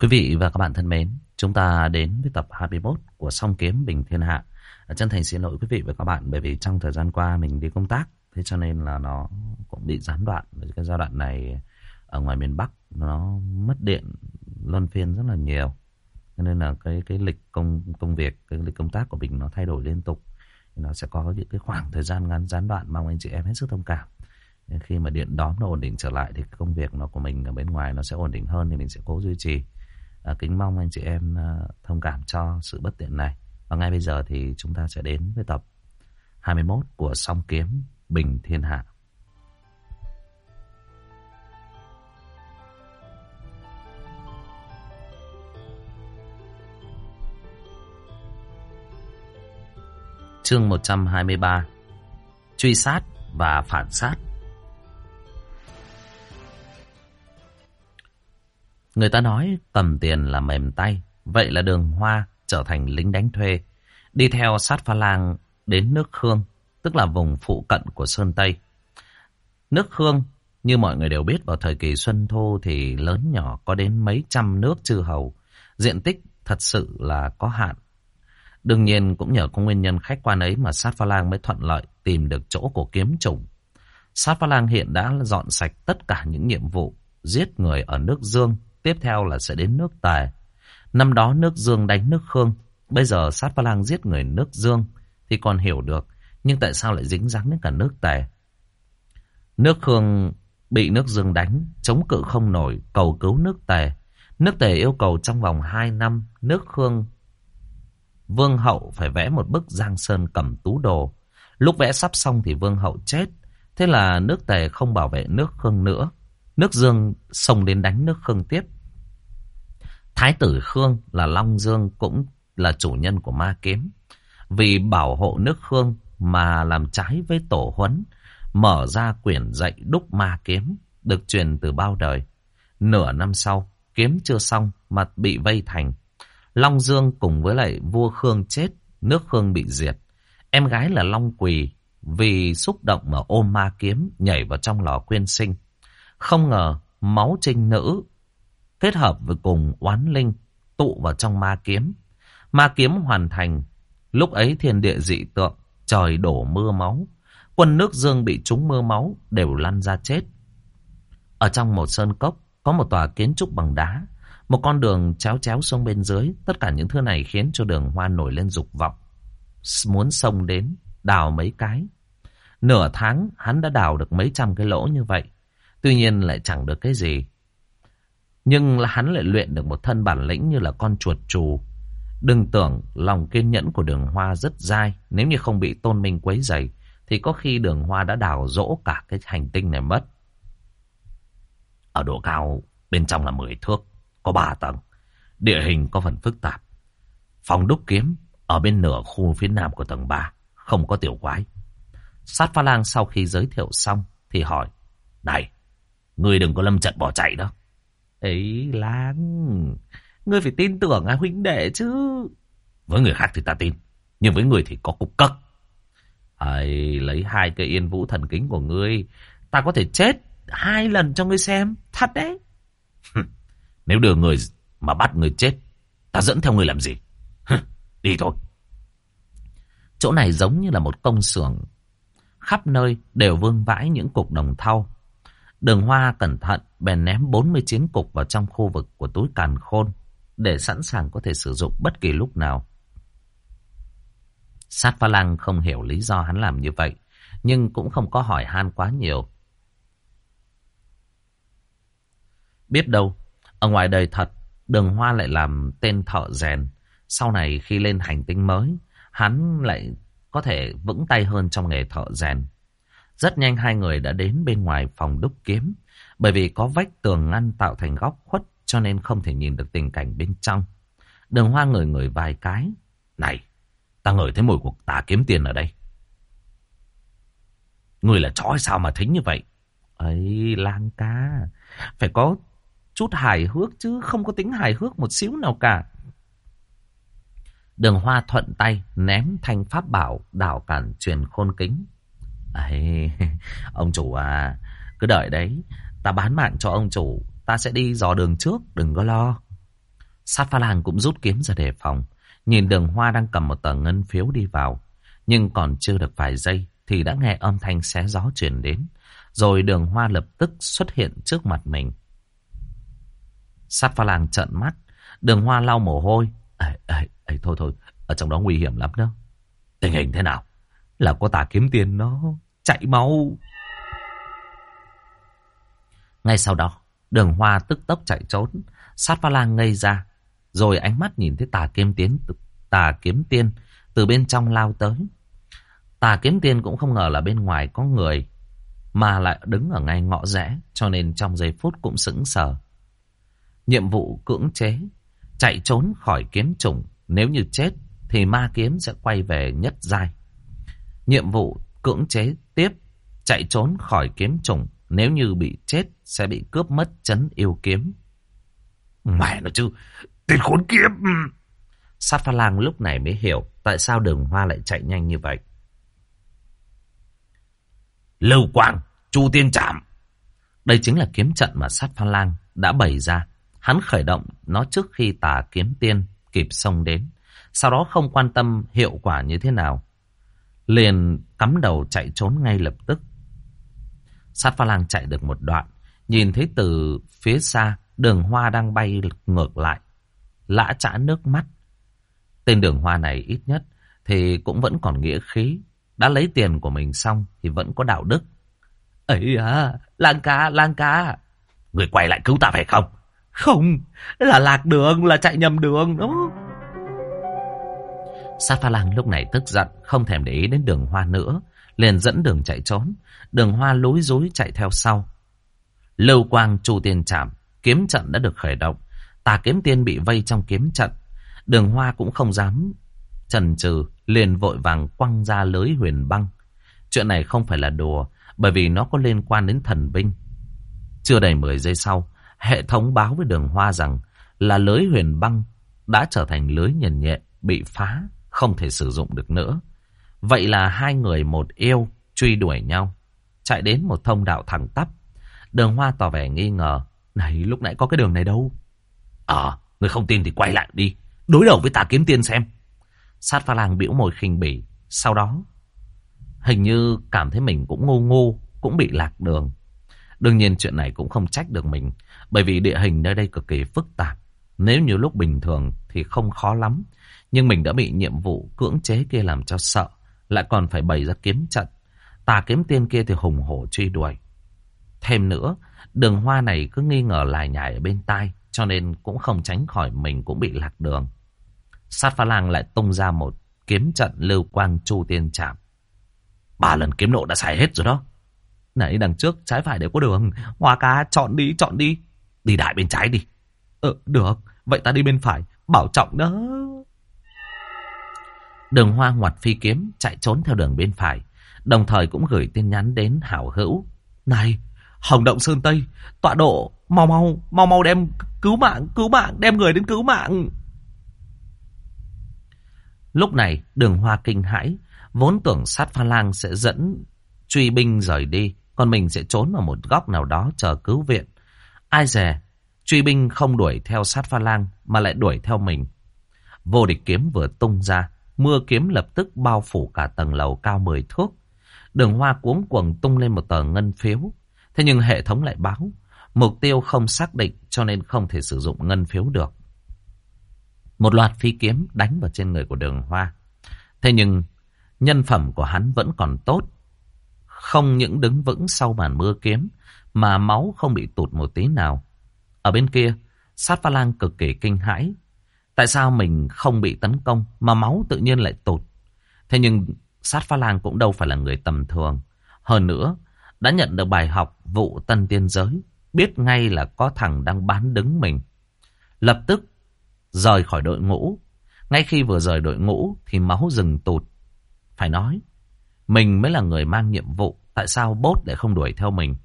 Quý vị và các bạn thân mến, chúng ta đến với tập 21 của Song Kiếm Bình Thiên Hạ. Chân thành xin lỗi quý vị và các bạn bởi vì trong thời gian qua mình đi công tác, thế cho nên là nó cũng bị gián đoạn. Cái giai đoạn này ở ngoài miền Bắc nó mất điện luân phiên rất là nhiều. Cho nên là cái cái lịch công công việc, cái lịch công tác của mình nó thay đổi liên tục. Nó sẽ có những cái khoảng thời gian ngắn gián đoạn mong anh chị em hết sức thông cảm. Khi mà điện đóm nó ổn định trở lại thì công việc nó của mình ở bên ngoài nó sẽ ổn định hơn thì mình sẽ cố duy trì. À, kính mong anh chị em à, thông cảm cho sự bất tiện này. Và ngay bây giờ thì chúng ta sẽ đến với tập 21 của Song Kiếm Bình Thiên Hạ. Chương 123 Truy sát và phản sát Người ta nói cầm tiền là mềm tay, vậy là đường hoa trở thành lính đánh thuê, đi theo sát pha lang đến nước Khương, tức là vùng phụ cận của Sơn Tây. Nước Khương, như mọi người đều biết vào thời kỳ Xuân Thu thì lớn nhỏ có đến mấy trăm nước chư hầu, diện tích thật sự là có hạn. Đương nhiên cũng nhờ có nguyên nhân khách quan ấy mà sát pha lang mới thuận lợi tìm được chỗ của kiếm chủng. Sát pha lang hiện đã dọn sạch tất cả những nhiệm vụ giết người ở nước Dương, Tiếp theo là sẽ đến nước Tài. Năm đó nước Dương đánh nước Khương. Bây giờ sát pha lang giết người nước Dương thì còn hiểu được. Nhưng tại sao lại dính dáng đến cả nước Tài? Nước Khương bị nước Dương đánh, chống cự không nổi, cầu cứu nước Tề. Nước Tề yêu cầu trong vòng 2 năm, nước Khương Vương Hậu phải vẽ một bức Giang Sơn cầm tú đồ. Lúc vẽ sắp xong thì Vương Hậu chết. Thế là nước Tề không bảo vệ nước Khương nữa. Nước Dương xông đến đánh nước Khương tiếp. Thái tử Khương là Long Dương cũng là chủ nhân của ma kiếm. Vì bảo hộ nước Khương mà làm trái với tổ huấn, mở ra quyển dạy đúc ma kiếm, được truyền từ bao đời. Nửa năm sau, kiếm chưa xong mà bị vây thành. Long Dương cùng với lại vua Khương chết, nước Khương bị diệt. Em gái là Long Quỳ vì xúc động mà ôm ma kiếm nhảy vào trong lò quyên sinh. Không ngờ máu trinh nữ kết hợp với cùng oán linh tụ vào trong ma kiếm. Ma kiếm hoàn thành, lúc ấy thiên địa dị tượng, trời đổ mưa máu. Quân nước dương bị trúng mưa máu đều lăn ra chết. Ở trong một sơn cốc có một tòa kiến trúc bằng đá, một con đường chéo chéo sông bên dưới. Tất cả những thứ này khiến cho đường hoa nổi lên dục vọng. Muốn sông đến, đào mấy cái. Nửa tháng hắn đã đào được mấy trăm cái lỗ như vậy. Tuy nhiên lại chẳng được cái gì. Nhưng là hắn lại luyện được một thân bản lĩnh như là con chuột trù. Đừng tưởng lòng kiên nhẫn của đường hoa rất dai. Nếu như không bị tôn minh quấy dày, thì có khi đường hoa đã đào rỗ cả cái hành tinh này mất. Ở độ cao bên trong là 10 thước, có 3 tầng. Địa hình có phần phức tạp. Phòng đúc kiếm ở bên nửa khu phía nam của tầng 3, không có tiểu quái. Sát pha lang sau khi giới thiệu xong thì hỏi, Này, ngươi đừng có lâm trận bỏ chạy đó. Ấy lang, ngươi phải tin tưởng à huynh đệ chứ. Với người khác thì ta tin, nhưng với người thì có cục cất. Ấy, lấy hai cây yên vũ thần kính của ngươi, ta có thể chết hai lần cho ngươi xem, thật đấy. Nếu đưa người mà bắt người chết, ta dẫn theo người làm gì? Đi thôi. Chỗ này giống như là một công xưởng. Khắp nơi đều vương vãi những cục đồng thau. Đường Hoa cẩn thận bèn ném 49 cục vào trong khu vực của túi càn khôn để sẵn sàng có thể sử dụng bất kỳ lúc nào. Sát pha lăng không hiểu lý do hắn làm như vậy, nhưng cũng không có hỏi han quá nhiều. Biết đâu, ở ngoài đời thật, đường hoa lại làm tên thợ rèn. Sau này khi lên hành tinh mới, hắn lại có thể vững tay hơn trong nghề thợ rèn. Rất nhanh hai người đã đến bên ngoài phòng đúc kiếm. Bởi vì có vách tường ngăn tạo thành góc khuất cho nên không thể nhìn được tình cảnh bên trong. Đường hoa ngửi ngửi vài cái. Này, ta ngửi thấy mùi của tà kiếm tiền ở đây. Người là chó sao mà thính như vậy? ấy lang ca, phải có chút hài hước chứ không có tính hài hước một xíu nào cả. Đường hoa thuận tay ném thanh pháp bảo đảo cản truyền khôn kính. Ấy, ông chủ à, cứ đợi đấy. Ta bán mạng cho ông chủ. Ta sẽ đi dò đường trước, đừng có lo. Sát pha làng cũng rút kiếm ra đề phòng. Nhìn đường hoa đang cầm một tờ ngân phiếu đi vào. Nhưng còn chưa được vài giây thì đã nghe âm thanh xé gió truyền đến. Rồi đường hoa lập tức xuất hiện trước mặt mình. Sát pha làng trợn mắt. Đường hoa lau mồ hôi. Ê, ê, ê, thôi thôi, ở trong đó nguy hiểm lắm đó. Tình hình thế nào? Là có tà kiếm tiền nó chạy mau. Ngay sau đó, đường hoa tức tốc chạy trốn. Sát pha lang ngây ra. Rồi ánh mắt nhìn thấy tà kiếm tiến, tà kiếm tiên từ bên trong lao tới. Tà kiếm tiên cũng không ngờ là bên ngoài có người mà lại đứng ở ngay ngõ rẽ cho nên trong giây phút cũng sững sờ. Nhiệm vụ cưỡng chế, chạy trốn khỏi kiếm trùng, nếu như chết thì ma kiếm sẽ quay về nhất giai. Nhiệm vụ cưỡng chế tiếp, chạy trốn khỏi kiếm trùng, nếu như bị chết sẽ bị cướp mất chấn yêu kiếm. Mẹ nó chứ, tên khốn kiếp! Sát pha lang lúc này mới hiểu tại sao đường hoa lại chạy nhanh như vậy. Lưu Quang, Chu Tiên Trạm. Đây chính là kiếm trận mà sát pha lang đã bày ra. Hắn khởi động nó trước khi tà kiếm tiên kịp xông đến. Sau đó không quan tâm hiệu quả như thế nào. Liền cắm đầu chạy trốn ngay lập tức. Sát pha lang chạy được một đoạn. Nhìn thấy từ phía xa đường hoa đang bay ngược lại. Lã chả nước mắt. Tên đường hoa này ít nhất thì cũng vẫn còn nghĩa khí. Đã lấy tiền của mình xong thì vẫn có đạo đức. Ấy à, lang ca, lang ca. Người quay lại cứu ta phải không? Không, là lạc đường, là chạy nhầm đường đó. Sa pha lang lúc này tức giận, không thèm để ý đến đường hoa nữa. Liền dẫn đường chạy trốn. Đường hoa lối rối chạy theo sau. Lưu quang chu tiên chạm, kiếm trận đã được khởi động. Tà kiếm tiên bị vây trong kiếm trận. Đường hoa cũng không dám trần trừ, liền vội vàng quăng ra lưới huyền băng. Chuyện này không phải là đùa, bởi vì nó có liên quan đến thần binh. Chưa đầy 10 giây sau, hệ thống báo với đường hoa rằng là lưới huyền băng đã trở thành lưới nhần nhẹ, bị phá, không thể sử dụng được nữa. Vậy là hai người một yêu truy đuổi nhau, chạy đến một thông đạo thẳng tắp. Đường hoa tỏ vẻ nghi ngờ, này lúc nãy có cái đường này đâu. Ờ, người không tin thì quay lại đi, đối đầu với tà kiếm tiên xem. Sát pha lang biểu môi khinh bỉ, sau đó hình như cảm thấy mình cũng ngu ngu, cũng bị lạc đường. Đương nhiên chuyện này cũng không trách được mình, bởi vì địa hình nơi đây cực kỳ phức tạp. Nếu như lúc bình thường thì không khó lắm, nhưng mình đã bị nhiệm vụ cưỡng chế kia làm cho sợ, lại còn phải bày ra kiếm trận. Tà kiếm tiên kia thì hùng hổ truy đuổi. Thêm nữa, đường hoa này cứ nghi ngờ lại nhải ở bên tai, cho nên cũng không tránh khỏi mình cũng bị lạc đường. Sát phá lang lại tung ra một kiếm trận lưu quang chu tiên chạm. Ba lần kiếm nộ đã xài hết rồi đó. Nãy đằng trước trái phải đều có đường. Hoa cá chọn đi, chọn đi. Đi đại bên trái đi. Ừ, được. Vậy ta đi bên phải. Bảo trọng đó. Đường hoa ngoặt phi kiếm chạy trốn theo đường bên phải. Đồng thời cũng gửi tin nhắn đến hảo hữu. Này, Hồng Động Sơn Tây, tọa độ, mau mau, mau mau đem cứu mạng, cứu mạng, đem người đến cứu mạng. Lúc này, đường hoa kinh hãi, vốn tưởng sát pha lang sẽ dẫn truy binh rời đi, còn mình sẽ trốn ở một góc nào đó chờ cứu viện. Ai dè, truy binh không đuổi theo sát pha lang, mà lại đuổi theo mình. Vô địch kiếm vừa tung ra, mưa kiếm lập tức bao phủ cả tầng lầu cao 10 thước. Đường hoa cuống cuồng tung lên một tờ ngân phiếu. Thế nhưng hệ thống lại báo, mục tiêu không xác định cho nên không thể sử dụng ngân phiếu được. Một loạt phi kiếm đánh vào trên người của đường hoa. Thế nhưng nhân phẩm của hắn vẫn còn tốt. Không những đứng vững sau màn mưa kiếm mà máu không bị tụt một tí nào. Ở bên kia, sát pha lang cực kỳ kinh hãi. Tại sao mình không bị tấn công mà máu tự nhiên lại tụt? Thế nhưng sát pha lang cũng đâu phải là người tầm thường. Hơn nữa, đã nhận được bài học vụ tân tiên giới. Biết ngay là có thằng đang bán đứng mình. Lập tức rời khỏi đội ngũ. Ngay khi vừa rời đội ngũ thì máu dừng tụt. Phải nói, mình mới là người mang nhiệm vụ. Tại sao bốt lại không đuổi theo mình?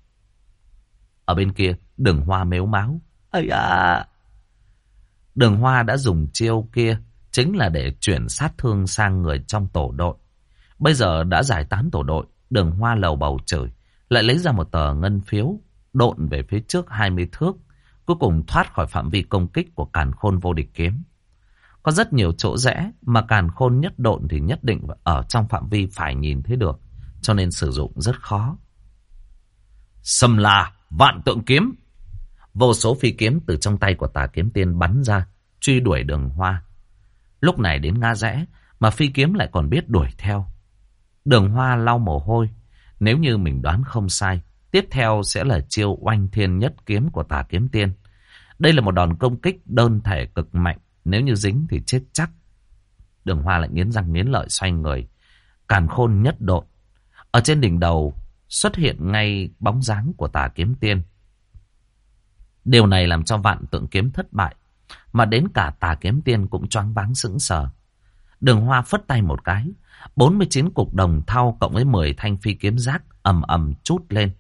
Ở bên kia, đường hoa mếu máu. Ây à! Đường hoa đã dùng chiêu kia chính là để chuyển sát thương sang người trong tổ đội. Bây giờ đã giải tán tổ đội, đường hoa lầu bầu trời, lại lấy ra một tờ ngân phiếu, độn về phía trước 20 thước, cuối cùng thoát khỏi phạm vi công kích của càn khôn vô địch kiếm. Có rất nhiều chỗ rẽ mà càn khôn nhất độn thì nhất định ở trong phạm vi phải nhìn thấy được, cho nên sử dụng rất khó. Sầm là vạn tượng kiếm. Vô số phi kiếm từ trong tay của tà kiếm tiên bắn ra, truy đuổi đường hoa. Lúc này đến ngã rẽ, mà phi kiếm lại còn biết đuổi theo. Đường hoa lau mồ hôi, nếu như mình đoán không sai, tiếp theo sẽ là chiêu oanh thiên nhất kiếm của tà kiếm tiên. Đây là một đòn công kích đơn thể cực mạnh, nếu như dính thì chết chắc. Đường hoa lại nghiến răng nghiến lợi xoay người, càn khôn nhất độn. Ở trên đỉnh đầu xuất hiện ngay bóng dáng của tà kiếm tiên. Điều này làm cho vạn tượng kiếm thất bại, mà đến cả tà kiếm tiên cũng choáng váng sững sờ. Đường hoa phất tay một cái, 49 cục đồng thau cộng với 10 thanh phi kiếm giác ầm ầm chút lên.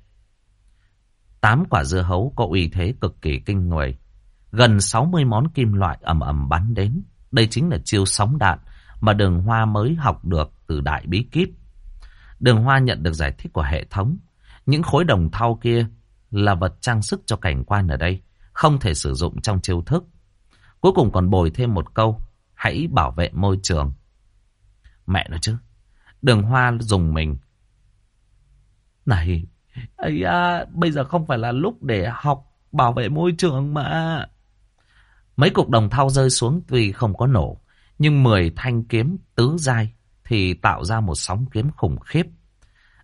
Tám quả dưa hấu có uy thế cực kỳ kinh người. Gần 60 món kim loại ầm ầm bắn đến. Đây chính là chiêu sóng đạn mà đường hoa mới học được từ đại bí kíp. Đường hoa nhận được giải thích của hệ thống. Những khối đồng thau kia là vật trang sức cho cảnh quan ở đây. Không thể sử dụng trong chiêu thức. Cuối cùng còn bồi thêm một câu. Hãy bảo vệ môi trường. Mẹ nó chứ. Đường hoa dùng mình. Này, ấy à, bây giờ không phải là lúc để học bảo vệ môi trường mà. Mấy cục đồng thau rơi xuống tuy không có nổ, nhưng 10 thanh kiếm tứ dai thì tạo ra một sóng kiếm khủng khiếp.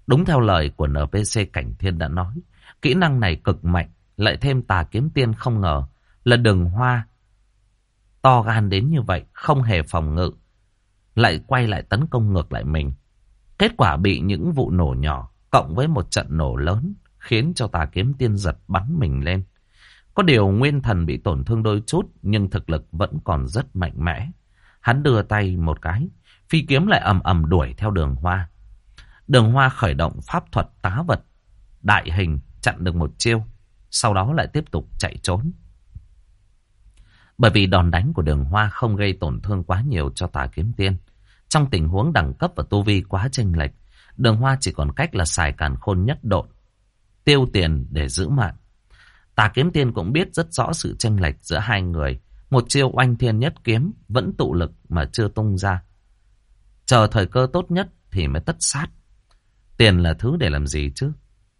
Đúng theo lời của NPC Cảnh Thiên đã nói, kỹ năng này cực mạnh, lại thêm tà kiếm tiên không ngờ là đường hoa. To gan đến như vậy, không hề phòng ngự, lại quay lại tấn công ngược lại mình. Kết quả bị những vụ nổ nhỏ, cộng với một trận nổ lớn, khiến cho tà kiếm tiên giật bắn mình lên. Có điều nguyên thần bị tổn thương đôi chút, nhưng thực lực vẫn còn rất mạnh mẽ. Hắn đưa tay một cái, phi kiếm lại ầm ầm đuổi theo đường hoa. Đường hoa khởi động pháp thuật tá vật, đại hình chặn được một chiêu, sau đó lại tiếp tục chạy trốn. Bởi vì đòn đánh của đường hoa không gây tổn thương quá nhiều cho tà kiếm tiên. Trong tình huống đẳng cấp và tu vi quá chênh lệch, đường hoa chỉ còn cách là xài càn khôn nhất độn, tiêu tiền để giữ mạng. Tà kiếm tiên cũng biết rất rõ sự chênh lệch giữa hai người. Một chiêu oanh thiên nhất kiếm vẫn tụ lực mà chưa tung ra. Chờ thời cơ tốt nhất thì mới tất sát. Tiền là thứ để làm gì chứ?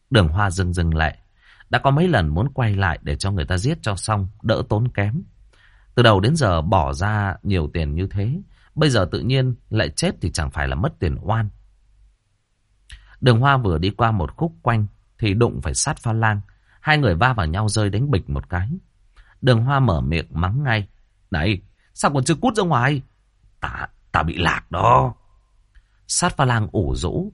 Đường hoa dừng dừng lại. Đã có mấy lần muốn quay lại để cho người ta giết cho xong, đỡ tốn kém. Từ đầu đến giờ bỏ ra nhiều tiền như thế. Bây giờ tự nhiên lại chết thì chẳng phải là mất tiền oan. Đường hoa vừa đi qua một khúc quanh thì đụng phải sát pha lang. Hai người va vào nhau rơi đánh bịch một cái. Đường hoa mở miệng mắng ngay. Này, sao còn chưa cút ra ngoài? Ta, ta bị lạc đó. Sát pha lang ủ rũ.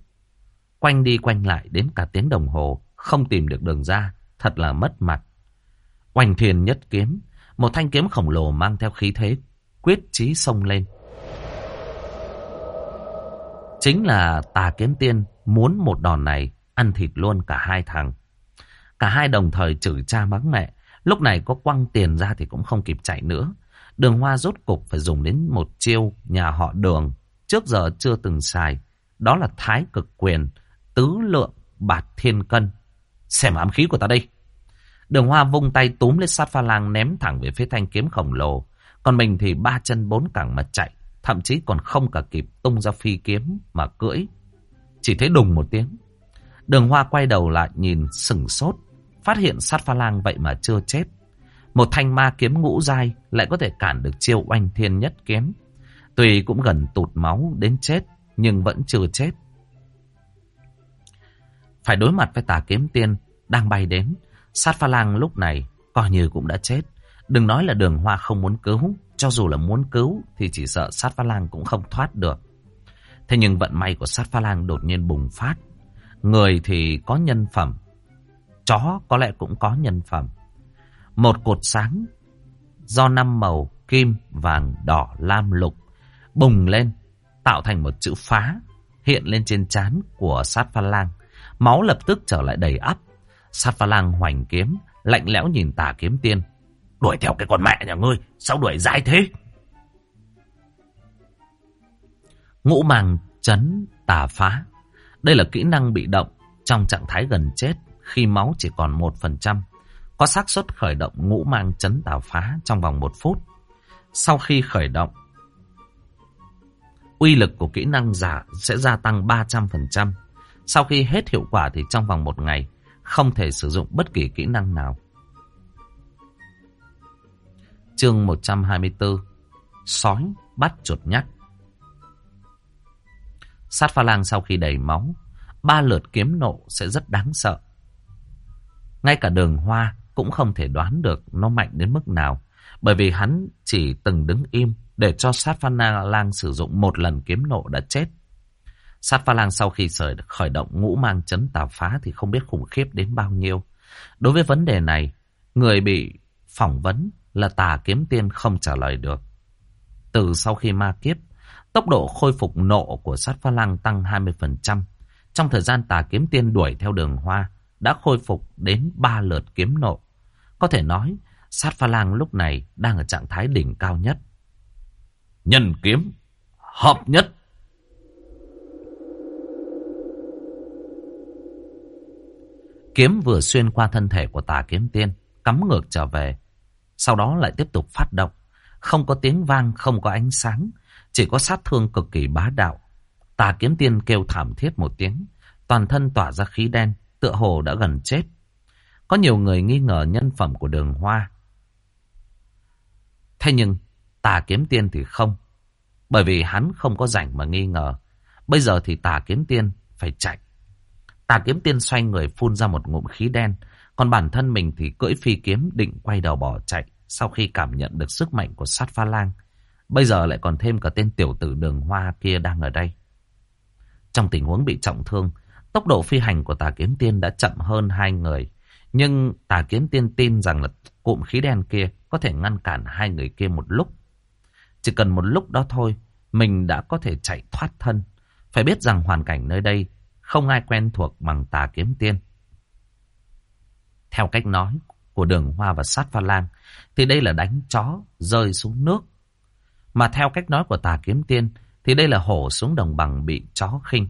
Quanh đi quanh lại đến cả tiếng đồng hồ. Không tìm được đường ra. Thật là mất mặt. Oanh thiên nhất kiếm. Một thanh kiếm khổng lồ mang theo khí thế. Quyết chí xông lên. Chính là tà kiếm tiên muốn một đòn này ăn thịt luôn cả hai thằng. Cả hai đồng thời chửi cha mắng mẹ. Lúc này có quăng tiền ra thì cũng không kịp chạy nữa. Đường hoa rốt cục phải dùng đến một chiêu nhà họ đường. Trước giờ chưa từng xài. Đó là thái cực quyền, tứ lượng, bạt thiên cân. Xem ám khí của ta đây. Đường hoa vung tay túm lên sát pha lang ném thẳng về phía thanh kiếm khổng lồ. Còn mình thì ba chân bốn cẳng mà chạy. Thậm chí còn không cả kịp tung ra phi kiếm mà cưỡi. Chỉ thấy đùng một tiếng. Đường hoa quay đầu lại nhìn sừng sốt. Phát hiện sát pha lang vậy mà chưa chết. Một thanh ma kiếm ngũ dai lại có thể cản được chiêu oanh thiên nhất kiếm. Tuy cũng gần tụt máu đến chết, nhưng vẫn chưa chết. Phải đối mặt với tà kiếm tiên đang bay đến. Sát pha lang lúc này coi như cũng đã chết. Đừng nói là đường hoa không muốn cứu. Cho dù là muốn cứu thì chỉ sợ sát pha lang cũng không thoát được. Thế nhưng vận may của sát pha lang đột nhiên bùng phát. Người thì có nhân phẩm, Chó có lẽ cũng có nhân phẩm. Một cột sáng do năm màu kim, vàng, đỏ, lam, lục bùng lên, tạo thành một chữ phá hiện lên trên trán của sát pha lang. Máu lập tức trở lại đầy ắp. Sát pha lang hoành kiếm, lạnh lẽo nhìn tà kiếm tiên. Đuổi theo cái con mẹ nhà ngươi, sao đuổi dài thế? Ngũ màng chấn tà phá. Đây là kỹ năng bị động trong trạng thái gần chết khi máu chỉ còn 1%. có xác suất khởi động ngũ mang chấn tà phá trong vòng một phút. Sau khi khởi động, uy lực của kỹ năng giả sẽ gia tăng 300%. Sau khi hết hiệu quả thì trong vòng một ngày, không thể sử dụng bất kỳ kỹ năng nào. Chương 124 Sói bắt chuột nhắt Sát pha lang sau khi đầy máu, ba lượt kiếm nộ sẽ rất đáng sợ. Ngay cả đường hoa cũng không thể đoán được nó mạnh đến mức nào, bởi vì hắn chỉ từng đứng im để cho sát pha lang sử dụng một lần kiếm nộ đã chết. Sát pha lang sau khi khởi động ngũ mang chấn tà phá thì không biết khủng khiếp đến bao nhiêu. Đối với vấn đề này, người bị phỏng vấn là tà kiếm tiên không trả lời được. Từ sau khi ma kiếp, tốc độ khôi phục nộ của sát pha lang tăng 20%. Trong thời gian tà kiếm tiên đuổi theo đường hoa, đã khôi phục đến 3 lượt kiếm nộ. Có thể nói, sát pha lang lúc này đang ở trạng thái đỉnh cao nhất. Nhân kiếm, hợp nhất. Kiếm vừa xuyên qua thân thể của tà kiếm tiên, cắm ngược trở về. Sau đó lại tiếp tục phát động. Không có tiếng vang, không có ánh sáng. Chỉ có sát thương cực kỳ bá đạo. Tà kiếm tiên kêu thảm thiết một tiếng. Toàn thân tỏa ra khí đen, tựa hồ đã gần chết. Có nhiều người nghi ngờ nhân phẩm của đường hoa. Thế nhưng, tà kiếm tiên thì không. Bởi vì hắn không có rảnh mà nghi ngờ. Bây giờ thì tà kiếm tiên phải chạy. Tà kiếm tiên xoay người phun ra một ngụm khí đen. Còn bản thân mình thì cưỡi phi kiếm định quay đầu bỏ chạy. Sau khi cảm nhận được sức mạnh của sát pha lang. Bây giờ lại còn thêm cả tên tiểu tử đường hoa kia đang ở đây. Trong tình huống bị trọng thương, tốc độ phi hành của tà kiếm tiên đã chậm hơn hai người. Nhưng tà kiếm tiên tin rằng là cụm khí đen kia có thể ngăn cản hai người kia một lúc. Chỉ cần một lúc đó thôi, mình đã có thể chạy thoát thân. Phải biết rằng hoàn cảnh nơi đây không ai quen thuộc bằng tà kiếm tiên. Theo cách nói của đường hoa và sát pha lang, thì đây là đánh chó rơi xuống nước. Mà theo cách nói của tà kiếm tiên, thì đây là hổ xuống đồng bằng bị chó khinh.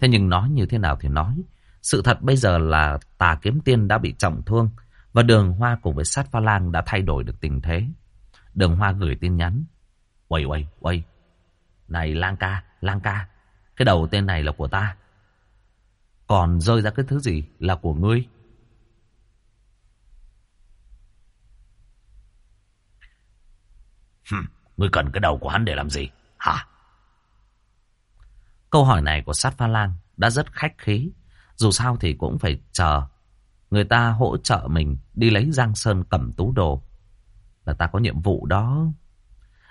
Thế nhưng nói như thế nào thì nói, sự thật bây giờ là tà kiếm tiên đã bị trọng thương, và đường hoa cùng với sát pha lang đã thay đổi được tình thế. Đường hoa gửi tin nhắn. Uầy uầy uầy. Này lang ca, lang ca. Cái đầu tên này là của ta. Còn rơi ra cái thứ gì là của ngươi. Hừm, ngươi cần cái đầu của hắn để làm gì? Hả? Câu hỏi này của sát pha lang đã rất khách khí. Dù sao thì cũng phải chờ Người ta hỗ trợ mình đi lấy Giang Sơn cầm tú đồ. Là ta có nhiệm vụ đó.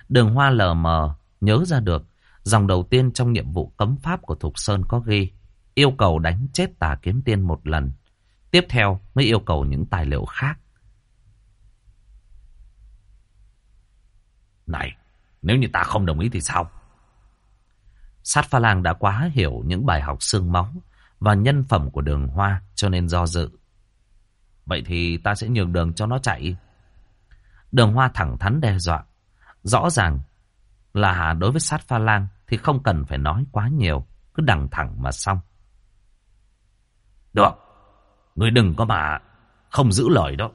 Đường hoa lờ mờ nhớ ra được dòng đầu tiên trong nhiệm vụ cấm pháp của Thục Sơn có ghi yêu cầu đánh chết tà kiếm tiên một lần. Tiếp theo mới yêu cầu những tài liệu khác. Này, nếu như ta không đồng ý thì sao? Sát pha lang đã quá hiểu những bài học xương máu và nhân phẩm của đường hoa cho nên do dự. Vậy thì ta sẽ nhường đường cho nó chạy. Đường hoa thẳng thắn đe dọa. Rõ ràng là đối với sát pha lang thì không cần phải nói quá nhiều. Cứ đằng thẳng mà xong. Được. Ngươi đừng có mà không giữ lời đó.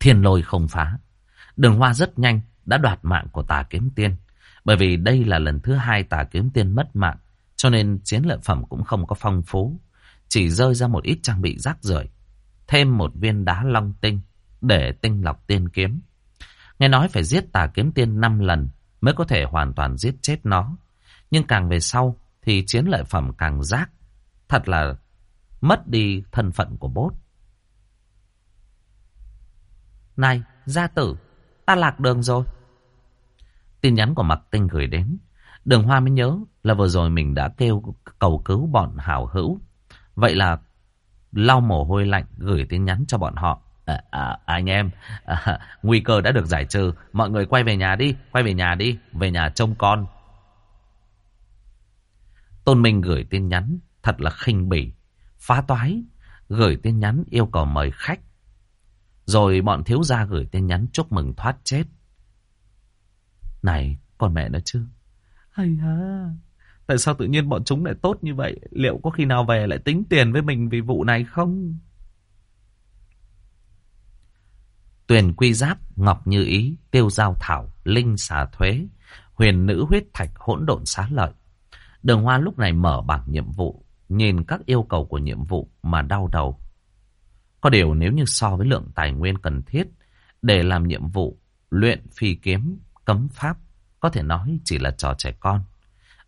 Thiên lôi không phá. Đường hoa rất nhanh đã đoạt mạng của tà kiếm tiên. Bởi vì đây là lần thứ hai tà kiếm tiên mất mạng. Cho nên chiến lợi phẩm cũng không có phong phú chỉ rơi ra một ít trang bị rác rưởi, thêm một viên đá long tinh để tinh lọc tiên kiếm. Nghe nói phải giết tà kiếm tiên 5 lần mới có thể hoàn toàn giết chết nó. Nhưng càng về sau thì chiến lợi phẩm càng rác. Thật là mất đi thân phận của bốt. Này, gia tử, ta lạc đường rồi. Tin nhắn của Mạc Tinh gửi đến. Đường Hoa mới nhớ là vừa rồi mình đã kêu cầu cứu bọn hảo hữu. Vậy là lau mồ hôi lạnh gửi tin nhắn cho bọn họ. À, à, anh em, à, nguy cơ đã được giải trừ. Mọi người quay về nhà đi, quay về nhà đi, về nhà trông con. Tôn Minh gửi tin nhắn, thật là khinh bỉ, phá toái, gửi tin nhắn yêu cầu mời khách. Rồi bọn thiếu gia gửi tin nhắn chúc mừng thoát chết. Này, con mẹ nó chứ. Hay ha. Tại sao tự nhiên bọn chúng lại tốt như vậy? Liệu có khi nào về lại tính tiền với mình vì vụ này không? Tuyền quy giáp, ngọc như ý, tiêu giao thảo, linh xà thuế, huyền nữ huyết thạch hỗn độn xá lợi. Đường Hoa lúc này mở bảng nhiệm vụ, nhìn các yêu cầu của nhiệm vụ mà đau đầu. Có điều nếu như so với lượng tài nguyên cần thiết để làm nhiệm vụ luyện phi kiếm, cấm pháp, có thể nói chỉ là trò trẻ con.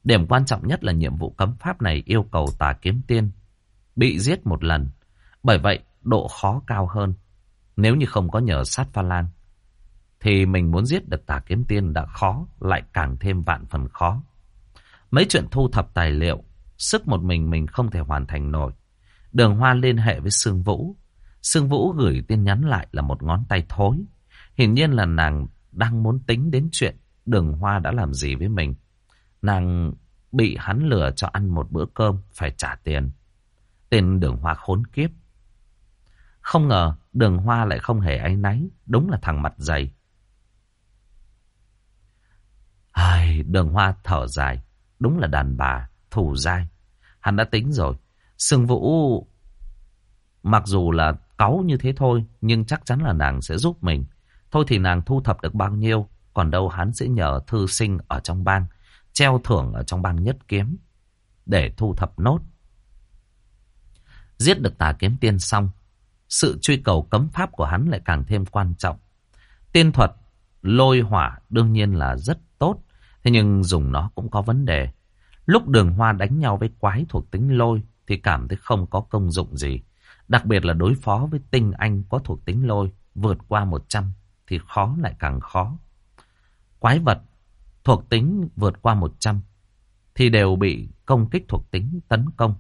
Điểm quan trọng nhất là nhiệm vụ cấm pháp này yêu cầu tà kiếm tiên bị giết một lần. Bởi vậy, độ khó cao hơn. Nếu như không có nhờ sát pha lan, thì mình muốn giết được tà kiếm tiên đã khó, lại càng thêm vạn phần khó. Mấy chuyện thu thập tài liệu, sức một mình mình không thể hoàn thành nổi. Đường Hoa liên hệ với Sương Vũ. Sương Vũ gửi tin nhắn lại là một ngón tay thối. Hiển nhiên là nàng đang muốn tính đến chuyện đường Hoa đã làm gì với mình. Nàng bị hắn lừa cho ăn một bữa cơm phải trả tiền. Tên đường Hoa khốn kiếp. Không ngờ đường Hoa lại không hề áy náy. Đúng là thằng mặt dày. Ai, đường Hoa thở dài. Đúng là đàn bà, thủ dai. Hắn đã tính rồi. Sương Vũ mặc dù là cáu như thế thôi, nhưng chắc chắn là nàng sẽ giúp mình. Thôi thì nàng thu thập được bao nhiêu, còn đâu hắn sẽ nhờ thư sinh ở trong bang, treo thưởng ở trong bang nhất kiếm, để thu thập nốt. Giết được tà kiếm tiên xong, sự truy cầu cấm pháp của hắn lại càng thêm quan trọng. Tiên thuật, lôi hỏa đương nhiên là rất tốt, thế nhưng dùng nó cũng có vấn đề. Lúc đường hoa đánh nhau với quái thuộc tính lôi thì cảm thấy không có công dụng gì. Đặc biệt là đối phó với tinh anh có thuộc tính lôi vượt qua 100 thì khó lại càng khó. Quái vật thuộc tính vượt qua 100 thì đều bị công kích thuộc tính tấn công.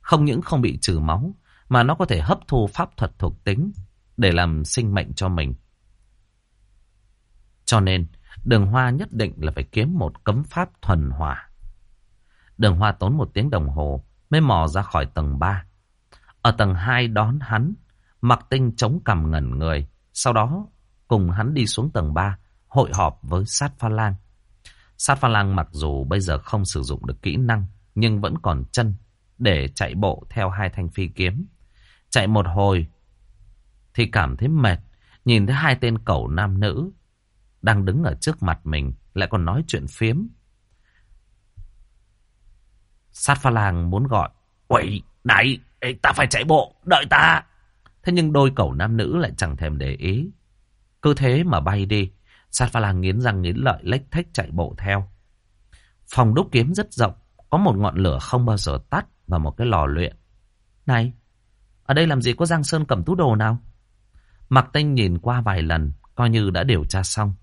Không những không bị trừ máu, mà nó có thể hấp thu pháp thuật thuộc tính để làm sinh mệnh cho mình. Cho nên, đường hoa nhất định là phải kiếm một cấm pháp thuần hỏa. Đường hoa tốn một tiếng đồng hồ mới mò ra khỏi tầng 3. Ở tầng 2 đón hắn, mặc tinh chống cằm ngẩn người. Sau đó cùng hắn đi xuống tầng 3, hội họp với sát pha lang. Sát pha lang mặc dù bây giờ không sử dụng được kỹ năng, nhưng vẫn còn chân để chạy bộ theo hai thanh phi kiếm. Chạy một hồi thì cảm thấy mệt, nhìn thấy hai tên cẩu nam nữ đang đứng ở trước mặt mình, lại còn nói chuyện phiếm. Sát pha làng muốn gọi, Quậy, này, ta phải chạy bộ, đợi ta. Thế nhưng đôi cẩu nam nữ lại chẳng thèm để ý. Cứ thế mà bay đi. Sát pha làng nghiến răng nghiến lợi lách thách chạy bộ theo. Phòng đúc kiếm rất rộng. Có một ngọn lửa không bao giờ tắt và một cái lò luyện. Này, ở đây làm gì có Giang Sơn cầm tú đồ nào? Mặc Tinh nhìn qua vài lần, coi như đã điều tra xong.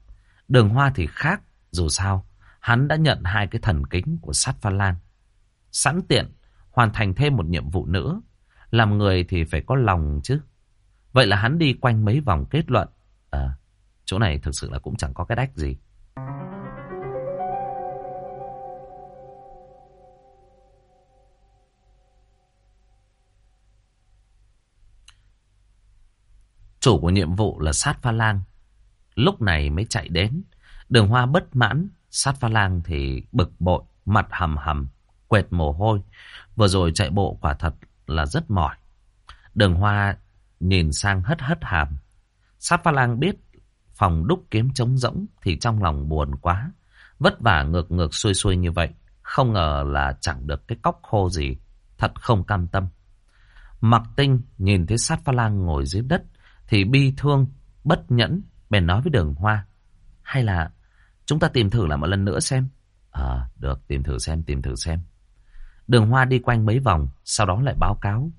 Đường Hoa thì khác, dù sao, hắn đã nhận hai cái thần kính của sát pha lang. Sẵn tiện, hoàn thành thêm một nhiệm vụ nữa. Làm người thì phải có lòng chứ. Vậy là hắn đi quanh mấy vòng kết luận. À, chỗ này thực sự là cũng chẳng có cái đách gì. Chủ của nhiệm vụ là sát pha lang. Lúc này mới chạy đến. Đường hoa bất mãn. Sát pha lang thì bực bội. Mặt hầm hầm. Quệt mồ hôi. Vừa rồi chạy bộ quả thật là rất mỏi. Đường hoa nhìn sang hất hất hàm. Sát pha lang biết phòng đúc kiếm trống rỗng thì trong lòng buồn quá. Vất vả ngược ngược xuôi xuôi như vậy. Không ngờ là chẳng được cái cóc khô gì. Thật không cam tâm. Mặc tinh nhìn thấy sát pha lang ngồi dưới đất thì bi thương, bất nhẫn, bèn nói với đường hoa. Hay là chúng ta tìm thử lại một lần nữa xem. À, được, tìm thử xem, tìm thử xem. Đường hoa đi quanh mấy vòng, sau đó lại báo cáo.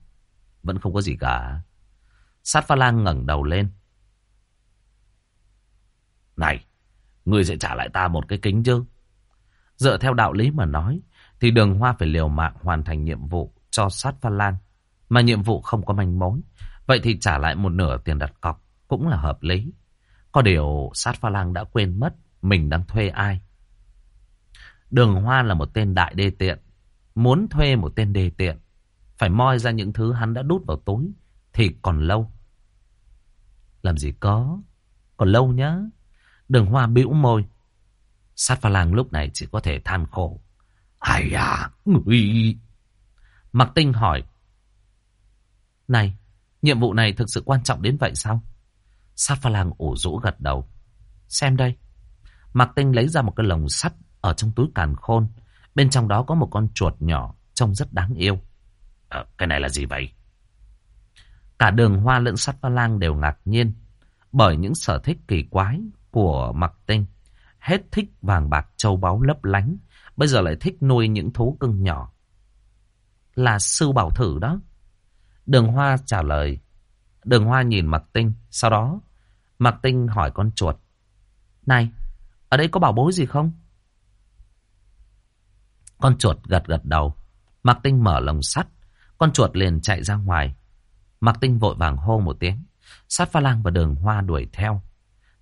Vẫn không có gì cả. Sát pha lang ngẩng đầu lên. Này, ngươi sẽ trả lại ta một cái kính chứ? Dựa theo đạo lý mà nói, thì đường hoa phải liều mạng hoàn thành nhiệm vụ cho sát pha lang. Mà nhiệm vụ không có manh mối. Vậy thì trả lại một nửa tiền đặt cọc cũng là hợp lý. Có điều sát pha lang đã quên mất mình đang thuê ai. Đường hoa là một tên đại đê tiện. Muốn thuê một tên đề tiện. Phải moi ra những thứ hắn đã đút vào túi. Thì còn lâu. Làm gì có. Còn lâu nhá. Đường hoa bĩu môi. Sát pha lang lúc này chỉ có thể than khổ. Ai à, người... Mặc tinh hỏi. Này, nhiệm vụ này thực sự quan trọng đến vậy sao? Sát pha lang ủ rũ gật đầu. Xem đây. Mạc Tinh lấy ra một cái lồng sắt ở trong túi càn khôn. Bên trong đó có một con chuột nhỏ trông rất đáng yêu. À, cái này là gì vậy? Cả đường hoa lẫn sắt pha lang đều ngạc nhiên bởi những sở thích kỳ quái của mặc Tinh. Hết thích vàng bạc châu báu lấp lánh, bây giờ lại thích nuôi những thú cưng nhỏ. Là sư bảo thử đó. Đường hoa trả lời. Đường hoa nhìn mặc Tinh, sau đó mặc Tinh hỏi con chuột. Này, ở đây có bảo bối gì không? Con chuột gật gật đầu. Mạc Tinh mở lồng sắt. Con chuột liền chạy ra ngoài. Mạc Tinh vội vàng hô một tiếng. Sát pha lang và đường hoa đuổi theo.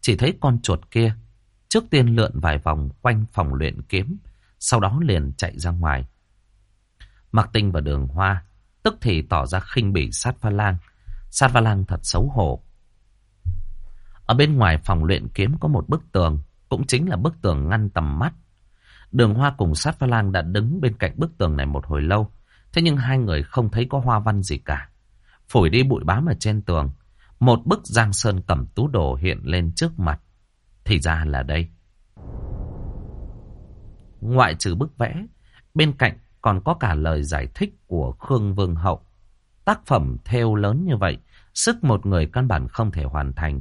Chỉ thấy con chuột kia. Trước tiên lượn vài vòng quanh phòng luyện kiếm. Sau đó liền chạy ra ngoài. Mạc Tinh và đường hoa. Tức thì tỏ ra khinh bỉ sát pha lang. Sát pha lang thật xấu hổ. Ở bên ngoài phòng luyện kiếm có một bức tường. Cũng chính là bức tường ngăn tầm mắt. Đường Hoa cùng sát pha lang đã đứng bên cạnh bức tường này một hồi lâu. Thế nhưng hai người không thấy có hoa văn gì cả. Phổi đi bụi bám ở trên tường. Một bức giang sơn cầm tú đồ hiện lên trước mặt. Thì ra là đây. Ngoại trừ bức vẽ, bên cạnh còn có cả lời giải thích của Khương Vương Hậu. Tác phẩm theo lớn như vậy, sức một người căn bản không thể hoàn thành.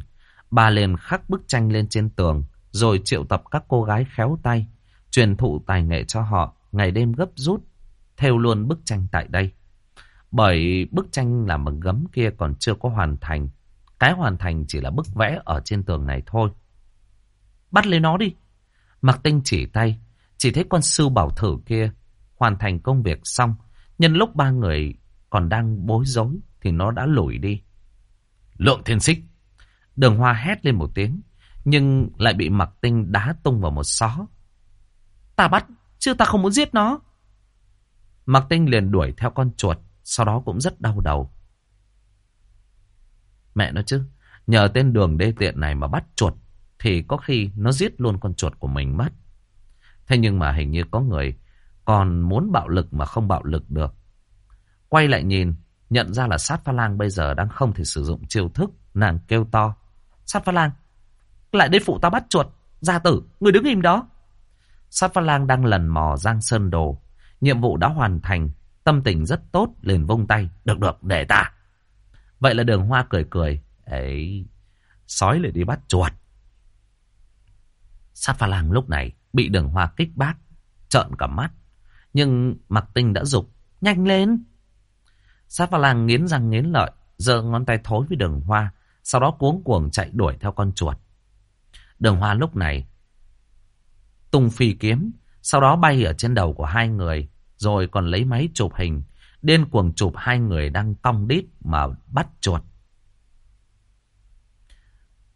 Bà liền khắc bức tranh lên trên tường, rồi triệu tập các cô gái khéo tay, truyền thụ tài nghệ cho họ, ngày đêm gấp rút, theo luôn bức tranh tại đây. Bởi bức tranh làm bằng gấm kia còn chưa có hoàn thành. Cái hoàn thành chỉ là bức vẽ ở trên tường này thôi. Bắt lấy nó đi. Mặc tinh chỉ tay, chỉ thấy con sư bảo thử kia hoàn thành công việc xong. Nhân lúc ba người còn đang bối rối thì nó đã lủi đi. Lượng thiên xích. Đường hoa hét lên một tiếng, nhưng lại bị mặc tinh đá tung vào một xó. Ta bắt, chứ ta không muốn giết nó. Mặc tinh liền đuổi theo con chuột, sau đó cũng rất đau đầu. Mẹ nó chứ, nhờ tên đường đê tiện này mà bắt chuột, thì có khi nó giết luôn con chuột của mình mất. Thế nhưng mà hình như có người còn muốn bạo lực mà không bạo lực được. Quay lại nhìn, nhận ra là sát pha lang bây giờ đang không thể sử dụng chiêu thức, nàng kêu to. Sát pha lang, lại đây phụ ta bắt chuột, gia tử, người đứng im đó. Sát pha lang đang lần mò giang sơn đồ, nhiệm vụ đã hoàn thành, tâm tình rất tốt, liền vung tay. Được được, để ta. Vậy là đường hoa cười cười, ấy, sói lại đi bắt chuột. Sát pha lang lúc này bị đường hoa kích bác, trợn cả mắt. Nhưng mặc tinh đã dục nhanh lên. Sát pha lang nghiến răng nghiến lợi, giơ ngón tay thối với đường hoa, sau đó cuống cuồng chạy đuổi theo con chuột. Đường hoa lúc này tung phi kiếm, sau đó bay ở trên đầu của hai người, rồi còn lấy máy chụp hình, điên cuồng chụp hai người đang cong đít mà bắt chuột.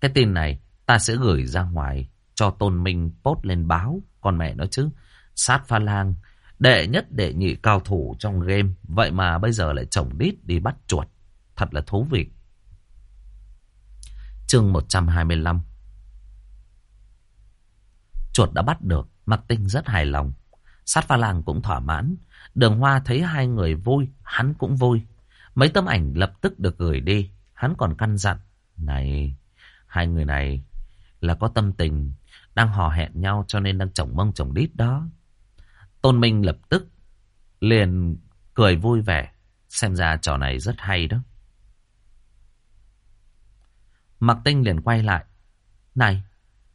Cái tin này ta sẽ gửi ra ngoài cho Tôn Minh post lên báo, con mẹ nó chứ. Sát pha lang, đệ nhất đệ nhị cao thủ trong game, vậy mà bây giờ lại chồng đít đi bắt chuột. Thật là thú vị. Chương 125 Chuột đã bắt được, Mạc Tinh rất hài lòng. Sát pha làng cũng thỏa mãn. Đường Hoa thấy hai người vui, hắn cũng vui. Mấy tấm ảnh lập tức được gửi đi. Hắn còn căn dặn. Này, hai người này là có tâm tình, đang hò hẹn nhau cho nên đang chồng mông chồng đít đó. Tôn Minh lập tức liền cười vui vẻ. Xem ra trò này rất hay đó. Mạc Tinh liền quay lại. Này,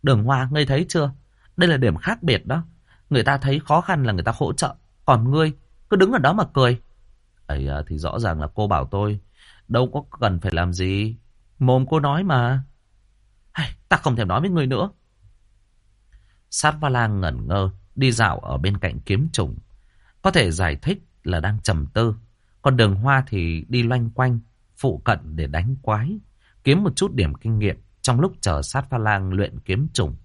đường hoa, ngươi thấy chưa? Đây là điểm khác biệt đó. Người ta thấy khó khăn là người ta hỗ trợ. Còn ngươi cứ đứng ở đó mà cười. ấy thì rõ ràng là cô bảo tôi. Đâu có cần phải làm gì. Mồm cô nói mà. Hay, ta không thèm nói với ngươi nữa. Sát va lang ngẩn ngơ. Đi dạo ở bên cạnh kiếm trùng. Có thể giải thích là đang trầm tư. Còn đường hoa thì đi loanh quanh. Phụ cận để đánh quái. Kiếm một chút điểm kinh nghiệm. Trong lúc chờ sát pha lang luyện kiếm trùng.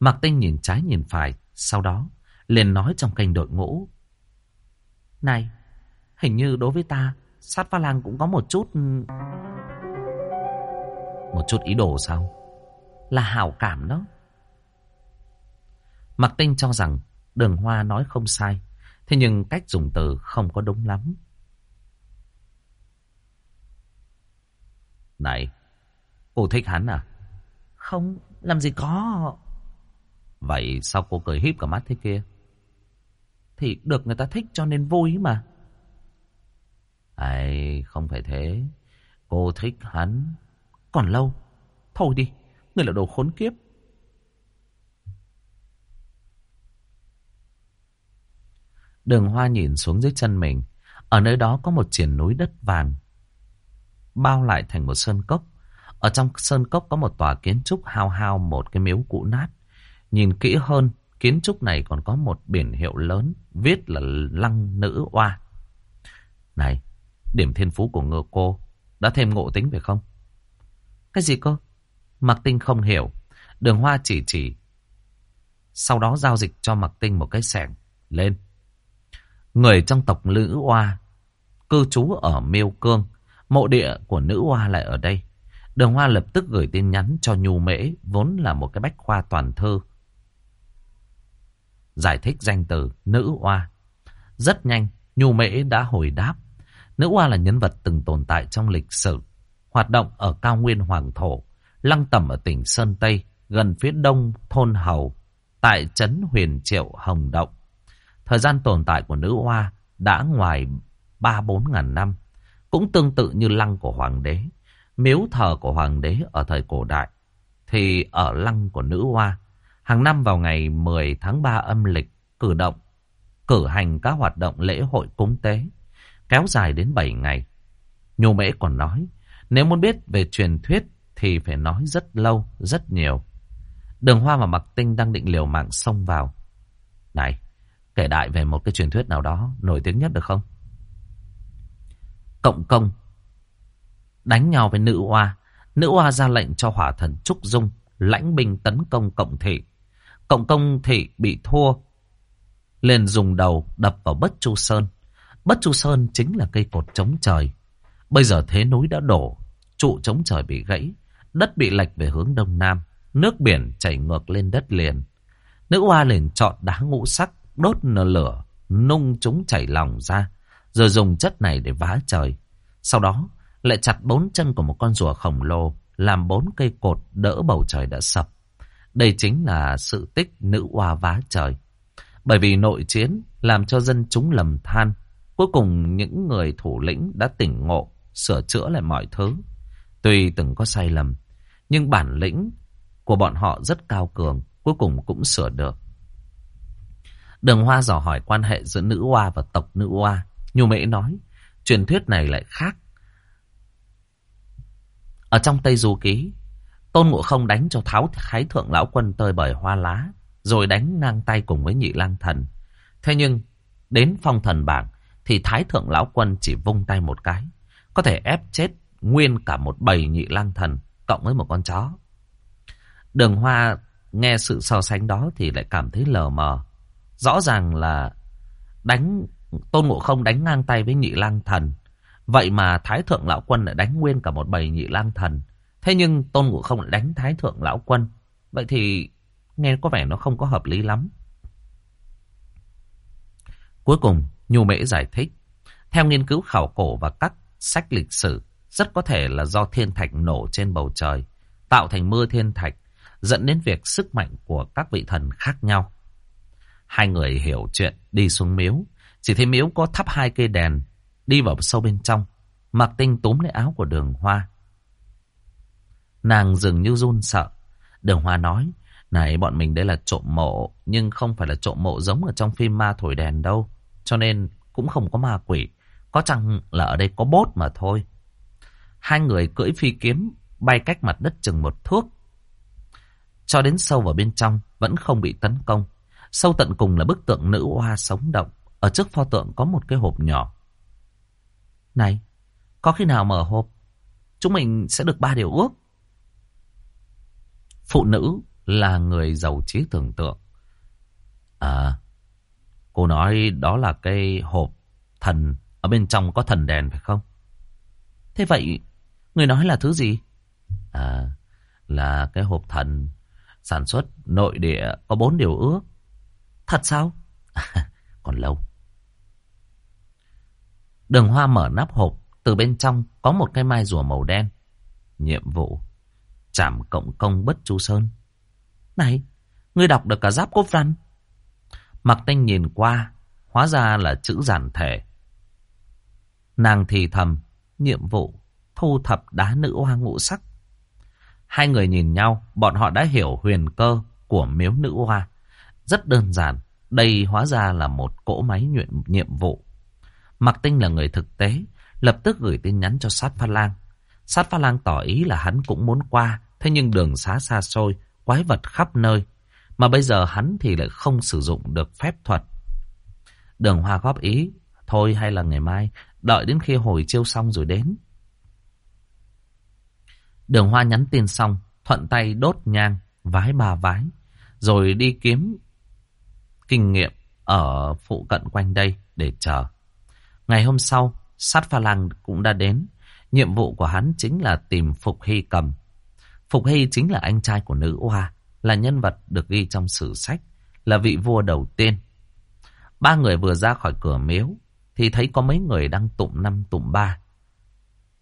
Mạc Tinh nhìn trái nhìn phải, sau đó liền nói trong kênh đội ngũ. Này, hình như đối với ta, sát pha lang cũng có một chút... Một chút ý đồ sao? Là hảo cảm đó. Mạc Tinh cho rằng đường hoa nói không sai, thế nhưng cách dùng từ không có đúng lắm. Này, cô thích hắn à? Không, làm gì có. Vậy sao cô cười híp cả mắt thế kia? Thì được người ta thích cho nên vui mà. Ai, không phải thế. Cô thích hắn. Còn lâu. Thôi đi, người là đồ khốn kiếp. Đường hoa nhìn xuống dưới chân mình. Ở nơi đó có một triển núi đất vàng. Bao lại thành một sơn cốc. Ở trong sơn cốc có một tòa kiến trúc hao hao một cái miếu cũ nát. Nhìn kỹ hơn, kiến trúc này còn có một biển hiệu lớn, viết là Lăng Nữ Oa. Này, điểm thiên phú của ngựa cô đã thêm ngộ tính phải không? Cái gì cơ? Mạc Tinh không hiểu. Đường Hoa chỉ chỉ. Sau đó giao dịch cho Mạc Tinh một cái sẻng. Lên. Người trong tộc Nữ Oa cư trú ở Miêu Cương. Mộ địa của Nữ Oa lại ở đây. Đường Hoa lập tức gửi tin nhắn cho Nhu Mễ, vốn là một cái bách khoa toàn thư. Giải thích danh từ Nữ Oa. Rất nhanh, Nhu Mễ đã hồi đáp. Nữ Oa là nhân vật từng tồn tại trong lịch sử, hoạt động ở cao nguyên Hoàng Thổ, lăng tẩm ở tỉnh Sơn Tây, gần phía đông thôn Hầu, tại trấn Huyền Triệu Hồng Động. Thời gian tồn tại của nữ Oa đã ngoài ba bốn ngàn năm, cũng tương tự như lăng của Hoàng đế. Miếu thờ của Hoàng đế ở thời cổ đại, thì ở lăng của nữ Oa, hàng năm vào ngày 10 tháng 3 âm lịch, cử động, cử hành các hoạt động lễ hội cúng tế kéo dài đến 7 ngày. Nhu Mễ còn nói, nếu muốn biết về truyền thuyết thì phải nói rất lâu, rất nhiều. Đường Hoa và Mặc Tinh đang định liều mạng xông vào. Này, kể đại về một cái truyền thuyết nào đó nổi tiếng nhất được không? Cộng công đánh nhau với nữ oa. Nữ oa ra lệnh cho hỏa thần Trúc Dung lãnh binh tấn công cộng thị. Cộng công thị bị thua, liền dùng đầu đập vào bất chu sơn. Bất Chu Sơn chính là cây cột chống trời. Bây giờ thế núi đã đổ, trụ chống trời bị gãy, đất bị lệch về hướng đông nam, nước biển chảy ngược lên đất liền. Nữ hoa liền chọn đá ngũ sắc, đốt nở lửa, nung chúng chảy lòng ra, rồi dùng chất này để vá trời. Sau đó, lại chặt bốn chân của một con rùa khổng lồ, làm bốn cây cột đỡ bầu trời đã sập. Đây chính là sự tích nữ oa vá trời. Bởi vì nội chiến làm cho dân chúng lầm than, Cuối cùng những người thủ lĩnh đã tỉnh ngộ, sửa chữa lại mọi thứ. Tuy từng có sai lầm, nhưng bản lĩnh của bọn họ rất cao cường, cuối cùng cũng sửa được. Đường Hoa dò hỏi quan hệ giữa nữ hoa và tộc nữ hoa. Nhu Mễ nói, truyền thuyết này lại khác. Ở trong Tây Du Ký, Tôn Ngộ Không đánh cho Tháo Thái Thượng Lão Quân tơi bởi hoa lá, rồi đánh ngang tay cùng với nhị lang thần. Thế nhưng, đến phong thần bảng, thì Thái Thượng Lão Quân chỉ vung tay một cái. Có thể ép chết nguyên cả một bầy nhị lang thần cộng với một con chó. Đường Hoa nghe sự so sánh đó thì lại cảm thấy lờ mờ. Rõ ràng là đánh Tôn Ngộ Không đánh ngang tay với nhị lang thần. Vậy mà Thái Thượng Lão Quân lại đánh nguyên cả một bầy nhị lang thần. Thế nhưng Tôn Ngộ Không đánh Thái Thượng Lão Quân. Vậy thì nghe có vẻ nó không có hợp lý lắm. Cuối cùng Nhu Mễ giải thích, theo nghiên cứu khảo cổ và các sách lịch sử, rất có thể là do thiên thạch nổ trên bầu trời, tạo thành mưa thiên thạch, dẫn đến việc sức mạnh của các vị thần khác nhau. Hai người hiểu chuyện, đi xuống miếu, chỉ thấy miếu có thắp hai cây đèn, đi vào sâu bên trong, mặc tinh túm lấy áo của đường hoa. Nàng dường như run sợ, đường hoa nói, này bọn mình đây là trộm mộ, nhưng không phải là trộm mộ giống ở trong phim ma thổi đèn đâu. Cho nên cũng không có ma quỷ. Có chăng là ở đây có bốt mà thôi. Hai người cưỡi phi kiếm bay cách mặt đất chừng một thước. Cho đến sâu vào bên trong vẫn không bị tấn công. Sâu tận cùng là bức tượng nữ hoa sống động. Ở trước pho tượng có một cái hộp nhỏ. Này, có khi nào mở hộp, chúng mình sẽ được ba điều ước. Phụ nữ là người giàu trí tưởng tượng. À, Cô nói đó là cái hộp thần, ở bên trong có thần đèn phải không? Thế vậy, người nói là thứ gì? À, là cái hộp thần sản xuất nội địa có bốn điều ước. Thật sao? Còn lâu. Đường hoa mở nắp hộp, từ bên trong có một cái mai rùa màu đen. Nhiệm vụ. Chảm cộng công bất chu sơn. Này, ngươi đọc được cả giáp cốt văn. Mặc tinh nhìn qua, hóa ra là chữ giản thể. Nàng thì thầm, nhiệm vụ, thu thập đá nữ hoa ngũ sắc. Hai người nhìn nhau, bọn họ đã hiểu huyền cơ của miếu nữ hoa. Rất đơn giản, đây hóa ra là một cỗ máy nhuận nhiệm vụ. Mặc tinh là người thực tế, lập tức gửi tin nhắn cho sát pha lang. Sát pha lang tỏ ý là hắn cũng muốn qua, thế nhưng đường xá xa xôi, quái vật khắp nơi. Mà bây giờ hắn thì lại không sử dụng được phép thuật. Đường hoa góp ý, thôi hay là ngày mai, đợi đến khi hồi chiêu xong rồi đến. Đường hoa nhắn tin xong, thuận tay đốt nhang, vái ba vái, rồi đi kiếm kinh nghiệm ở phụ cận quanh đây để chờ. Ngày hôm sau, sát pha lang cũng đã đến. Nhiệm vụ của hắn chính là tìm Phục Hy cầm. Phục Hy chính là anh trai của nữ hoa, là nhân vật được ghi trong sử sách, là vị vua đầu tiên. Ba người vừa ra khỏi cửa miếu, thì thấy có mấy người đang tụng năm tụng ba.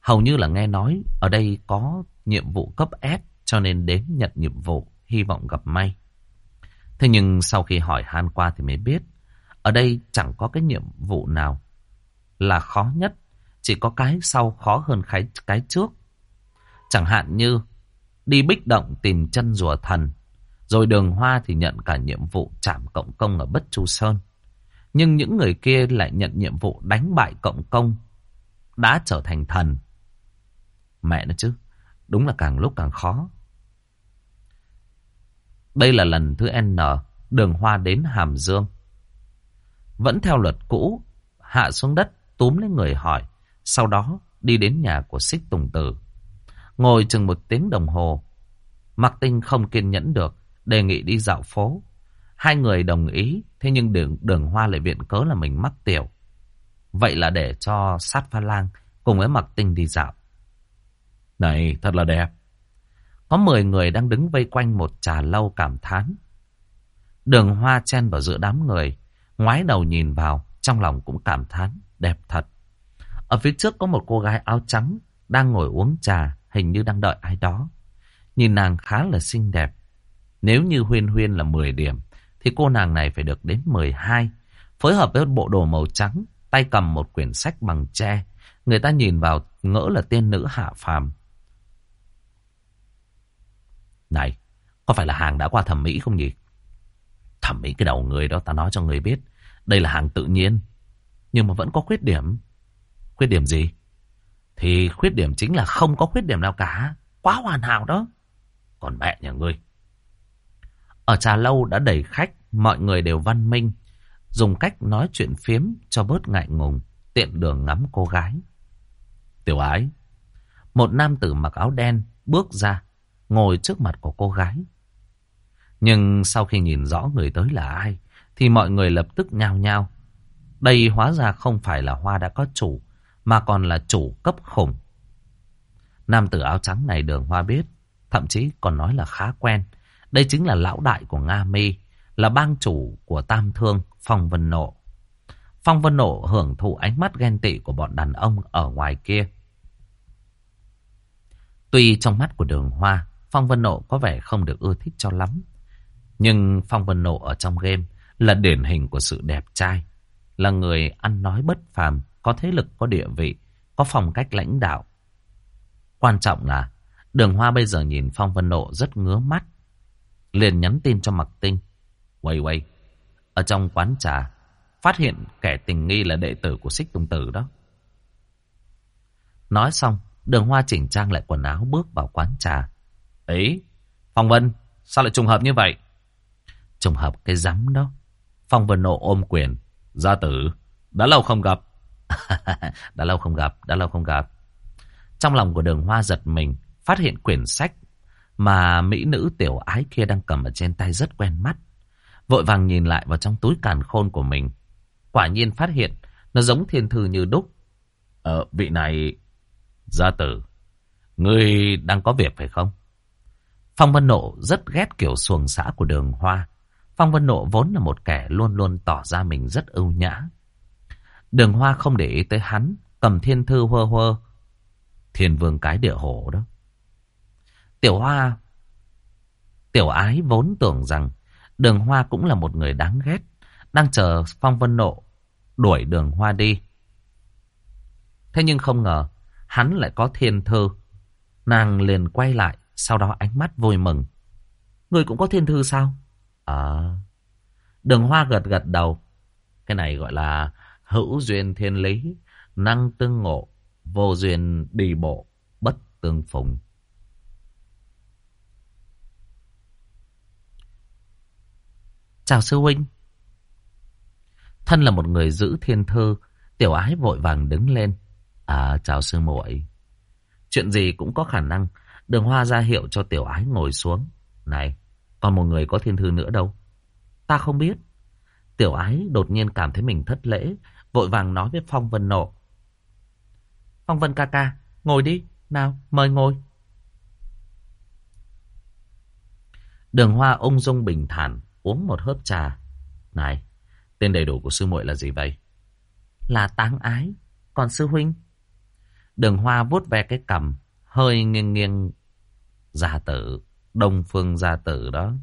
Hầu như là nghe nói ở đây có nhiệm vụ cấp S cho nên đến nhận nhiệm vụ, hy vọng gặp may. Thế nhưng sau khi hỏi han qua thì mới biết, ở đây chẳng có cái nhiệm vụ nào là khó nhất, chỉ có cái sau khó hơn cái, cái trước. Chẳng hạn như đi bích động tìm chân rùa thần, rồi đường hoa thì nhận cả nhiệm vụ chạm cộng công ở Bất Chu Sơn. Nhưng những người kia lại nhận nhiệm vụ đánh bại cộng công, đã trở thành thần. Mẹ nó chứ, đúng là càng lúc càng khó. Đây là lần thứ N đường hoa đến Hàm Dương. Vẫn theo luật cũ, hạ xuống đất túm lấy người hỏi, sau đó đi đến nhà của Xích Tùng Tử. Ngồi chừng một tiếng đồng hồ, Mạc Tinh không kiên nhẫn được, đề nghị đi dạo phố. Hai người đồng ý, thế nhưng đường, đường hoa lại viện cớ là mình mắc tiểu. Vậy là để cho sát pha lang cùng với Mạc Tinh đi dạo. Này, thật là đẹp. Có 10 người đang đứng vây quanh một trà lâu cảm thán. Đường hoa chen vào giữa đám người, ngoái đầu nhìn vào, trong lòng cũng cảm thán, đẹp thật. Ở phía trước có một cô gái áo trắng, đang ngồi uống trà, hình như đang đợi ai đó. Nhìn nàng khá là xinh đẹp. Nếu như Huyên Huyên là 10 điểm, thì cô nàng này phải được đến 12. Phối hợp với bộ đồ màu trắng, tay cầm một quyển sách bằng tre. Người ta nhìn vào ngỡ là tiên nữ hạ phàm. Này, có phải là hàng đã qua thẩm mỹ không nhỉ? Thẩm mỹ cái đầu người đó ta nói cho người biết. Đây là hàng tự nhiên. Nhưng mà vẫn có khuyết điểm. Khuyết điểm gì? Thì khuyết điểm chính là không có khuyết điểm nào cả. Quá hoàn hảo đó. Còn mẹ nhà ngươi. Ở trà lâu đã đầy khách. Mọi người đều văn minh. Dùng cách nói chuyện phiếm cho bớt ngại ngùng. Tiện đường ngắm cô gái. Tiểu ái. Một nam tử mặc áo đen bước ra ngồi trước mặt của cô gái. Nhưng sau khi nhìn rõ người tới là ai, thì mọi người lập tức nhao nhao. Đây hóa ra không phải là hoa đã có chủ, mà còn là chủ cấp khủng. Nam tử áo trắng này đường hoa biết, thậm chí còn nói là khá quen. Đây chính là lão đại của Nga Mi, là bang chủ của Tam Thương, Phong Vân Nộ. Phong Vân Nộ hưởng thụ ánh mắt ghen tị của bọn đàn ông ở ngoài kia. Tuy trong mắt của đường hoa, Phong Vân Nộ có vẻ không được ưa thích cho lắm. Nhưng Phong Vân Nộ ở trong game là điển hình của sự đẹp trai. Là người ăn nói bất phàm, có thế lực, có địa vị, có phong cách lãnh đạo. Quan trọng là đường hoa bây giờ nhìn Phong Vân Nộ rất ngứa mắt. Liền nhắn tin cho Mặc Tinh. Quay quay, ở trong quán trà, phát hiện kẻ tình nghi là đệ tử của Xích Tùng Tử đó. Nói xong, đường hoa chỉnh trang lại quần áo bước vào quán trà. Ấy, Phong Vân, sao lại trùng hợp như vậy? Trùng hợp cái rắm đó. Phong Vân nộ ôm quyền. Gia tử, đã lâu không gặp. đã lâu không gặp, đã lâu không gặp. Trong lòng của đường hoa giật mình, phát hiện quyển sách mà mỹ nữ tiểu ái kia đang cầm ở trên tay rất quen mắt. Vội vàng nhìn lại vào trong túi càn khôn của mình. Quả nhiên phát hiện nó giống thiên thư như đúc. Ờ, vị này... Gia tử, ngươi đang có việc phải không? Phong Vân Nộ rất ghét kiểu xuồng xã của đường hoa. Phong Vân Nộ vốn là một kẻ luôn luôn tỏ ra mình rất ưu nhã. Đường hoa không để ý tới hắn, cầm thiên thư hơ hơ. Thiên vương cái địa hổ đó. Tiểu Hoa... Tiểu ái vốn tưởng rằng đường Hoa cũng là một người đáng ghét. Đang chờ Phong Vân Nộ đuổi đường Hoa đi. Thế nhưng không ngờ, hắn lại có thiên thư. Nàng liền quay lại, sau đó ánh mắt vui mừng. Người cũng có thiên thư sao? À... Đường Hoa gật gật đầu. Cái này gọi là hữu duyên thiên lý, năng tương ngộ, vô duyên đi bộ, bất tương phùng. Chào sư huynh. Thân là một người giữ thiên thư, tiểu ái vội vàng đứng lên. À, chào sư muội. Chuyện gì cũng có khả năng. Đường hoa ra hiệu cho tiểu ái ngồi xuống. Này, còn một người có thiên thư nữa đâu? Ta không biết. Tiểu ái đột nhiên cảm thấy mình thất lễ, vội vàng nói với Phong Vân Nộ. Phong Vân ca ca, ngồi đi, nào, mời ngồi. Đường hoa ung dung bình thản, uống một hớp trà. Này, tên đầy đủ của sư muội là gì vậy? Là táng ái, còn sư huynh? Đường hoa vuốt ve cái cằm, hơi nghiêng nghiêng gia tử, đông phương gia tử đó.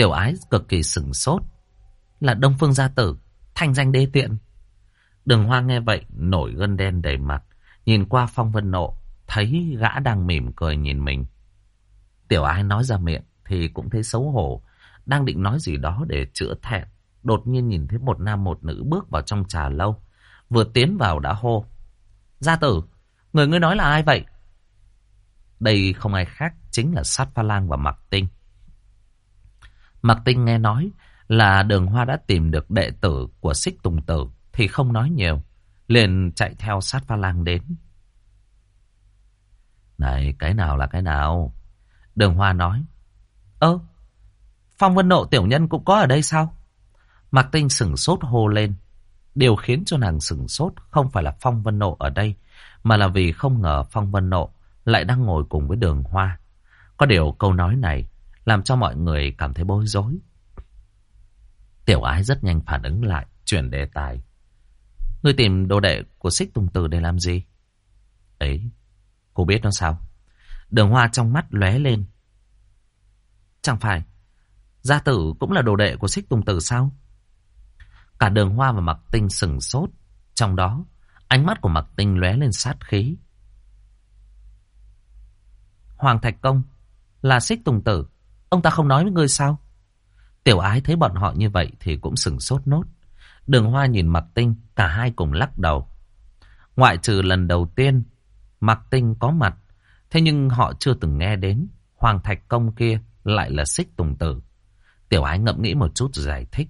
Tiểu ái cực kỳ sửng sốt. Là Đông Phương Gia Tử, thanh danh đê tiện. Đường Hoa nghe vậy, nổi gân đen đầy mặt. Nhìn qua Phong Vân Nộ, thấy gã đang mỉm cười nhìn mình. Tiểu ái nói ra miệng thì cũng thấy xấu hổ. Đang định nói gì đó để chữa thẹn. Đột nhiên nhìn thấy một nam một nữ bước vào trong trà lâu. Vừa tiến vào đã hô. Gia tử, người ngươi nói là ai vậy? Đây không ai khác, chính là Sát Pha Lang và Mạc Tinh. Mạc Tinh nghe nói là đường hoa đã tìm được đệ tử của xích tùng tử thì không nói nhiều. Liền chạy theo sát pha lang đến. Này, cái nào là cái nào? Đường hoa nói. Ơ, Phong Vân Nộ tiểu nhân cũng có ở đây sao? Mạc Tinh sửng sốt hô lên. Điều khiến cho nàng sửng sốt không phải là Phong Vân Nộ ở đây, mà là vì không ngờ Phong Vân Nộ lại đang ngồi cùng với đường hoa. Có điều câu nói này làm cho mọi người cảm thấy bối rối. Tiểu ái rất nhanh phản ứng lại, chuyển đề tài. Ngươi tìm đồ đệ của xích tùng tử để làm gì? Ấy, cô biết nó sao? Đường hoa trong mắt lóe lên. Chẳng phải, gia tử cũng là đồ đệ của xích tùng tử sao? Cả đường hoa và mặc tinh sừng sốt. Trong đó, ánh mắt của mặc tinh lóe lên sát khí. Hoàng Thạch Công là xích tùng tử. Ông ta không nói với ngươi sao? Tiểu ái thấy bọn họ như vậy thì cũng sừng sốt nốt. Đường hoa nhìn Mạc Tinh, cả hai cùng lắc đầu. Ngoại trừ lần đầu tiên, Mạc Tinh có mặt. Thế nhưng họ chưa từng nghe đến. Hoàng Thạch Công kia lại là xích tùng tử. Tiểu ái ngẫm nghĩ một chút giải thích.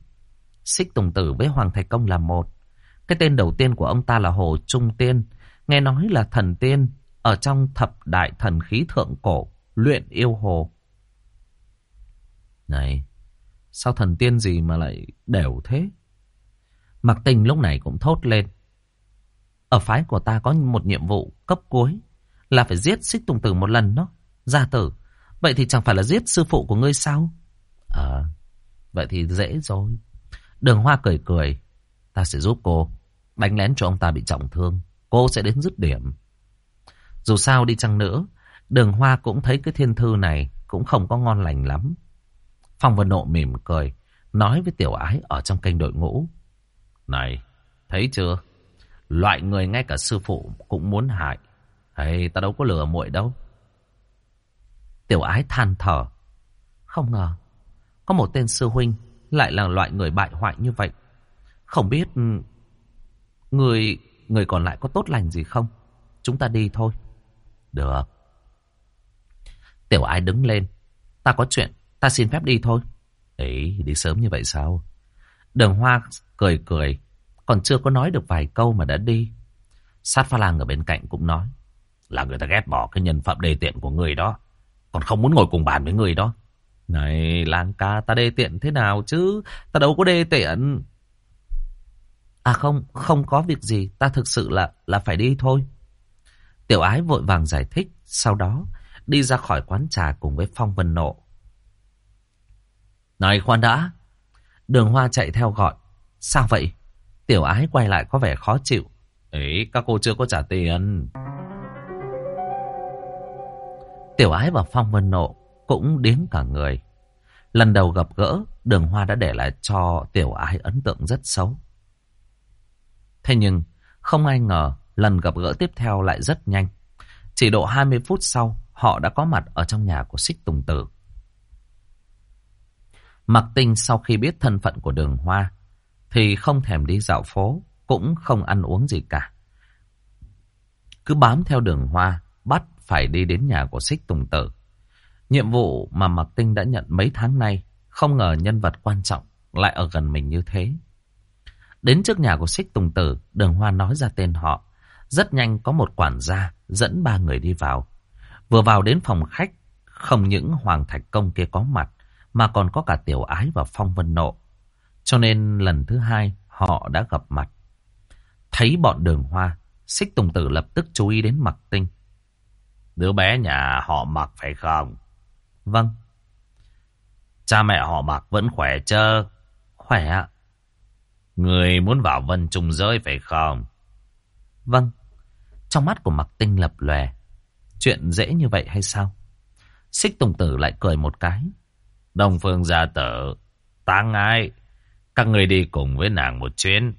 Xích tùng tử với Hoàng Thạch Công là một. Cái tên đầu tiên của ông ta là Hồ Trung Tiên. Nghe nói là thần tiên ở trong thập đại thần khí thượng cổ, luyện yêu hồ. Này, sao thần tiên gì mà lại đều thế? Mặc tình lúc này cũng thốt lên. Ở phái của ta có một nhiệm vụ cấp cuối là phải giết xích tùng tử một lần đó. Gia tử, vậy thì chẳng phải là giết sư phụ của ngươi sao? Ờ, vậy thì dễ rồi. Đường Hoa cười cười. Ta sẽ giúp cô. Đánh lén cho ông ta bị trọng thương. Cô sẽ đến dứt điểm. Dù sao đi chăng nữa, đường Hoa cũng thấy cái thiên thư này cũng không có ngon lành lắm. Phong Vân Nộ mỉm cười, nói với tiểu ái ở trong kênh đội ngũ. Này, thấy chưa? Loại người ngay cả sư phụ cũng muốn hại. Hay ta đâu có lừa muội đâu. Tiểu ái than thở. Không ngờ, có một tên sư huynh lại là loại người bại hoại như vậy. Không biết người người còn lại có tốt lành gì không? Chúng ta đi thôi. Được. Tiểu ái đứng lên. Ta có chuyện Ta xin phép đi thôi. Ấy, đi sớm như vậy sao? Đường Hoa cười cười, còn chưa có nói được vài câu mà đã đi. Sát pha lang ở bên cạnh cũng nói, là người ta ghét bỏ cái nhân phẩm đề tiện của người đó, còn không muốn ngồi cùng bàn với người đó. Này, lang ca, ta đê tiện thế nào chứ? Ta đâu có đê tiện. À không, không có việc gì, ta thực sự là là phải đi thôi. Tiểu ái vội vàng giải thích, sau đó đi ra khỏi quán trà cùng với Phong Vân Nộ. Này khoan đã. Đường hoa chạy theo gọi. Sao vậy? Tiểu ái quay lại có vẻ khó chịu. Ấy, các cô chưa có trả tiền. Tiểu ái và Phong Vân Nộ cũng đến cả người. Lần đầu gặp gỡ, đường hoa đã để lại cho tiểu ái ấn tượng rất xấu. Thế nhưng, không ai ngờ lần gặp gỡ tiếp theo lại rất nhanh. Chỉ độ 20 phút sau, họ đã có mặt ở trong nhà của Xích Tùng Tử. Mặc tinh sau khi biết thân phận của đường hoa, thì không thèm đi dạo phố, cũng không ăn uống gì cả. Cứ bám theo đường hoa, bắt phải đi đến nhà của Xích Tùng Tử. Nhiệm vụ mà Mạc Tinh đã nhận mấy tháng nay, không ngờ nhân vật quan trọng lại ở gần mình như thế. Đến trước nhà của Xích Tùng Tử, đường hoa nói ra tên họ. Rất nhanh có một quản gia dẫn ba người đi vào. Vừa vào đến phòng khách, không những Hoàng Thạch Công kia có mặt, mà còn có cả Tiểu Ái và Phong Vân Nộ. Cho nên lần thứ hai họ đã gặp mặt. Thấy bọn đường hoa, Xích Tùng Tử lập tức chú ý đến mặc Tinh. Đứa bé nhà họ mặc phải không? Vâng. Cha mẹ họ mặc vẫn khỏe chứ? Khỏe ạ. Người muốn vào vân trùng giới phải không? Vâng. Trong mắt của mặc Tinh lập lòe. Chuyện dễ như vậy hay sao? Xích Tùng Tử lại cười một cái. Đông Phương gia tử, táng ai? Các người đi cùng với nàng một chuyến.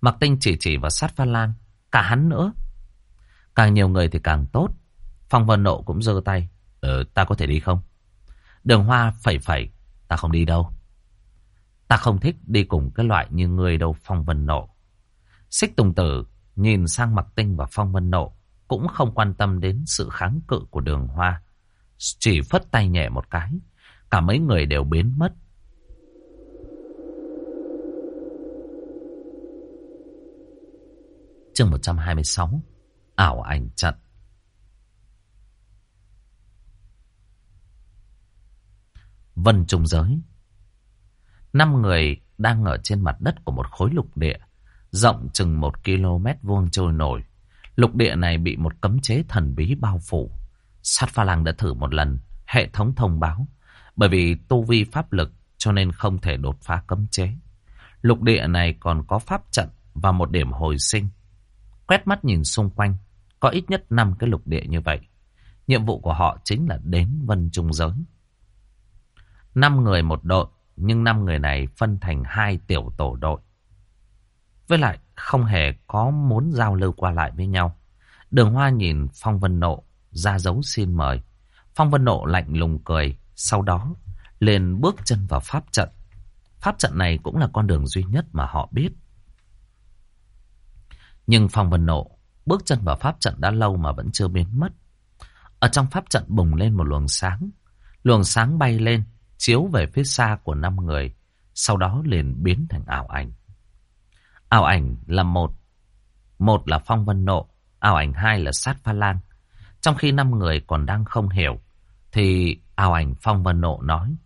Mặc Tinh chỉ chỉ vào sát pha lan. Cả hắn nữa. Càng nhiều người thì càng tốt. Phong Vân Nộ cũng giơ tay. ờ, ta có thể đi không? Đường Hoa phẩy phẩy. Ta không đi đâu. Ta không thích đi cùng cái loại như người đâu Phong Vân Nộ. Xích Tùng Tử nhìn sang Mặc Tinh và Phong Vân Nộ. Cũng không quan tâm đến sự kháng cự của đường Hoa. Chỉ phất tay nhẹ một cái. Cả mấy người đều biến mất. Chương 126 Ảo ảnh trận Vân Trung Giới Năm người đang ở trên mặt đất của một khối lục địa, rộng chừng một km vuông trôi nổi. Lục địa này bị một cấm chế thần bí bao phủ. Sát pha lang đã thử một lần, hệ thống thông báo. Bởi vì tu vi pháp lực cho nên không thể đột phá cấm chế. Lục địa này còn có pháp trận và một điểm hồi sinh. Quét mắt nhìn xung quanh, có ít nhất 5 cái lục địa như vậy. Nhiệm vụ của họ chính là đến Vân Trung Giới. 5 người một đội, nhưng 5 người này phân thành hai tiểu tổ đội. Với lại không hề có muốn giao lưu qua lại với nhau. Đường Hoa nhìn Phong Vân Nộ ra dấu xin mời. Phong Vân Nộ lạnh lùng cười, sau đó liền bước chân vào pháp trận. Pháp trận này cũng là con đường duy nhất mà họ biết. Nhưng Phong Vân Nộ bước chân vào pháp trận đã lâu mà vẫn chưa biến mất. Ở trong pháp trận bùng lên một luồng sáng. Luồng sáng bay lên, chiếu về phía xa của năm người, sau đó liền biến thành ảo ảnh. Ảo ảnh là một, một là Phong Vân Nộ, ảo ảnh hai là Sát Pha Lan. Trong khi năm người còn đang không hiểu, thì ảo ảnh Phong Vân Nộ nói.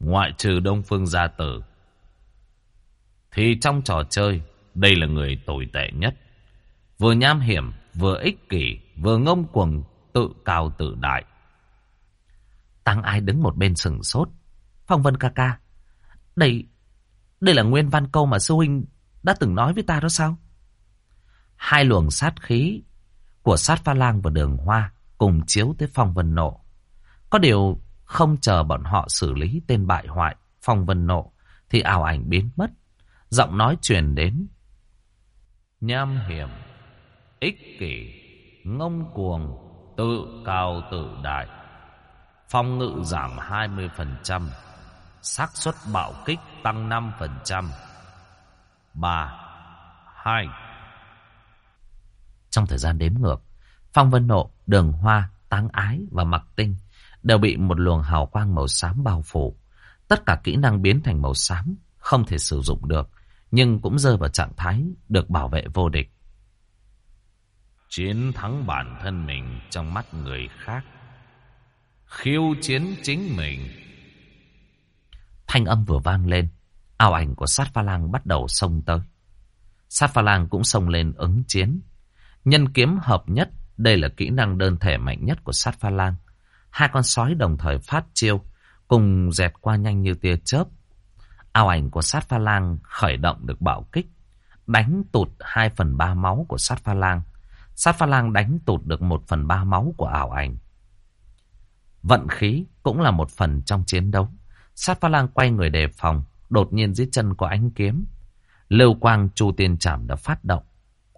Ngoại trừ Đông Phương Gia Tử, thì trong trò chơi, đây là người tồi tệ nhất. Vừa nham hiểm, vừa ích kỷ, vừa ngông cuồng, tự cao tự đại. Tăng ai đứng một bên sừng sốt. Phong Vân ca ca. Đây, đây là nguyên văn câu mà sư huynh đã từng nói với ta đó sao? Hai luồng sát khí của sát pha lang và đường hoa cùng chiếu tới Phong Vân Nộ. Có điều không chờ bọn họ xử lý tên bại hoại Phong Vân Nộ thì ảo ảnh biến mất. Giọng nói truyền đến. Nham hiểm, ích kỷ, ngông cuồng, tự cao tự đại. Phong ngự giảm 20%, xác suất bạo kích tăng 5%. 3, 2. Trong thời gian đếm ngược, Phong Vân Nộ, Đường Hoa, Táng Ái và Mặc Tinh đều bị một luồng hào quang màu xám bao phủ. Tất cả kỹ năng biến thành màu xám, không thể sử dụng được, nhưng cũng rơi vào trạng thái được bảo vệ vô địch. Chiến thắng bản thân mình trong mắt người khác. Khiêu chiến chính mình. Thanh âm vừa vang lên, ảo ảnh của sát pha lang bắt đầu xông tới. Sát pha lang cũng xông lên ứng chiến. Nhân kiếm hợp nhất, đây là kỹ năng đơn thể mạnh nhất của sát pha lang. Hai con sói đồng thời phát chiêu, cùng dẹt qua nhanh như tia chớp. Ảo ảnh của sát pha lang khởi động được bạo kích. đánh tụt 2 phần 3 máu của sát pha lang. Sát pha lang đánh tụt được 1 phần 3 máu của ảo ảnh. Vận khí cũng là một phần trong chiến đấu. Sát pha lang quay người đề phòng, đột nhiên dưới chân có ánh kiếm. Lưu quang chu tiên trảm đã phát động.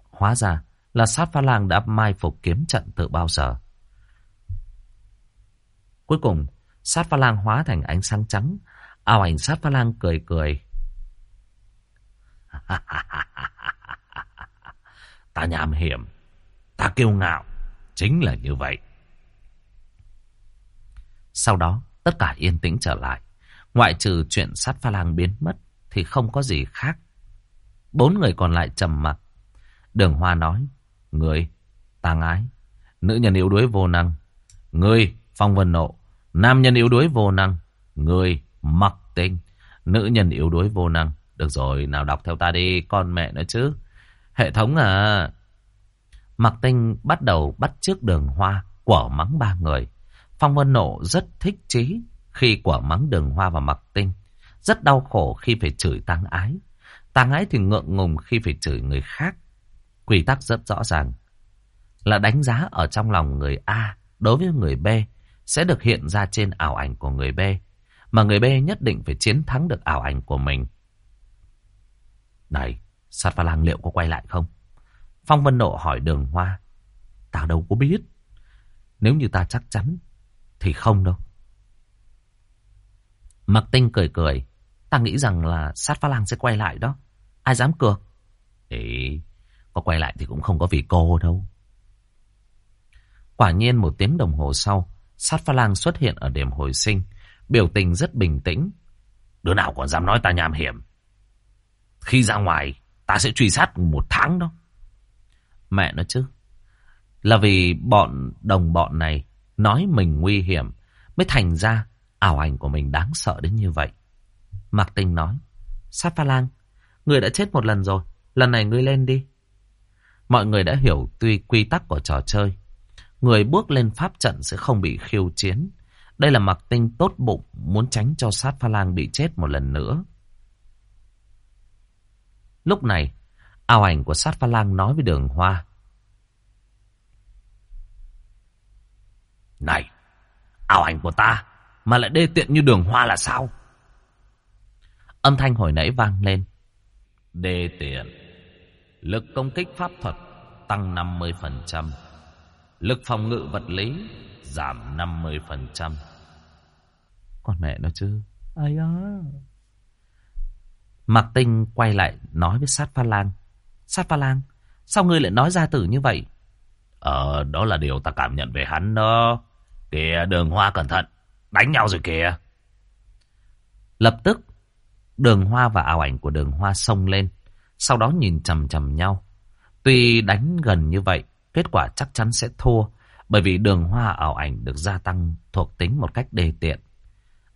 Hóa ra là sát pha lang đã mai phục kiếm trận từ bao giờ. Cuối cùng, sát pha lang hóa thành ánh sáng trắng. Ảo ảnh sát pha lang cười cười. ta nham hiểm, ta kiêu ngạo, chính là như vậy. Sau đó, tất cả yên tĩnh trở lại. Ngoại trừ chuyện sát pha lang biến mất, thì không có gì khác. Bốn người còn lại trầm mặc. Đường Hoa nói, Người, tàng ái, nữ nhân yếu đuối vô năng. Người, phong vân nộ, nam nhân yếu đuối vô năng. Người, mặc tinh, nữ nhân yếu đuối vô năng. Được rồi, nào đọc theo ta đi, con mẹ nữa chứ. Hệ thống à... Mặc tinh bắt đầu bắt trước đường hoa, quở mắng ba người. Phong Vân Nộ rất thích trí khi quở mắng đường hoa và mặc tinh. Rất đau khổ khi phải chửi tăng ái. Tăng ái thì ngượng ngùng khi phải chửi người khác. Quy tắc rất rõ ràng. Là đánh giá ở trong lòng người A đối với người B sẽ được hiện ra trên ảo ảnh của người B. Mà người B nhất định phải chiến thắng được ảo ảnh của mình. Này, sát pha lang liệu có quay lại không? Phong Vân Nộ hỏi đường hoa. Ta đâu có biết. Nếu như ta chắc chắn, thì không đâu. Mặc tinh cười cười. Ta nghĩ rằng là sát pha lang sẽ quay lại đó. Ai dám cược? Ê, có quay lại thì cũng không có vì cô đâu. Quả nhiên một tiếng đồng hồ sau, sát pha lang xuất hiện ở điểm hồi sinh. Biểu tình rất bình tĩnh. Đứa nào còn dám nói ta nham hiểm. Khi ra ngoài, ta sẽ truy sát một tháng đó. Mẹ nó chứ. Là vì bọn đồng bọn này nói mình nguy hiểm mới thành ra ảo ảnh của mình đáng sợ đến như vậy. Mạc Tinh nói, Sát Pha Lang, người đã chết một lần rồi, lần này ngươi lên đi. Mọi người đã hiểu tuy quy tắc của trò chơi. Người bước lên pháp trận sẽ không bị khiêu chiến. Đây là mặc Tinh tốt bụng muốn tránh cho Sát Pha Lang bị chết một lần nữa. Lúc này, ảo ảnh của sát pha lang nói với đường hoa. Này, ảo ảnh của ta mà lại đê tiện như đường hoa là sao? Âm thanh hồi nãy vang lên. Đê tiện. Lực công kích pháp thuật tăng 50%. Lực phòng ngự vật lý giảm 50%. Con mẹ nó chứ. Ai á. Mạc Tinh quay lại nói với Sát Pha Lang. Sát Pha Lang, sao ngươi lại nói ra tử như vậy? Ờ, đó là điều ta cảm nhận về hắn đó. Kìa, đường hoa cẩn thận. Đánh nhau rồi kìa. Lập tức, đường hoa và ảo ảnh của đường hoa xông lên. Sau đó nhìn chầm chầm nhau. Tuy đánh gần như vậy, kết quả chắc chắn sẽ thua. Bởi vì đường hoa ảo ảnh được gia tăng thuộc tính một cách đề tiện.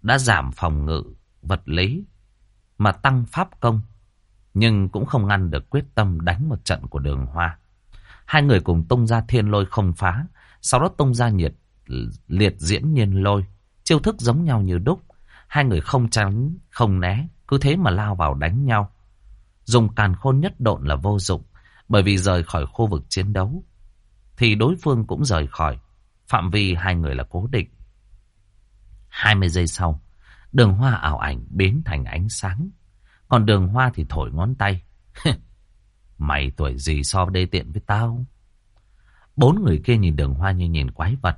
Đã giảm phòng ngự, vật lý, mà tăng pháp công. Nhưng cũng không ngăn được quyết tâm đánh một trận của đường hoa. Hai người cùng tung ra thiên lôi không phá, sau đó tung ra nhiệt liệt diễn nhiên lôi. Chiêu thức giống nhau như đúc. Hai người không tránh, không né, cứ thế mà lao vào đánh nhau. Dùng càn khôn nhất độn là vô dụng, bởi vì rời khỏi khu vực chiến đấu. Thì đối phương cũng rời khỏi, phạm vi hai người là cố định. 20 giây sau, Đường hoa ảo ảnh biến thành ánh sáng. Còn đường hoa thì thổi ngón tay. Mày tuổi gì so đê tiện với tao? Bốn người kia nhìn đường hoa như nhìn quái vật.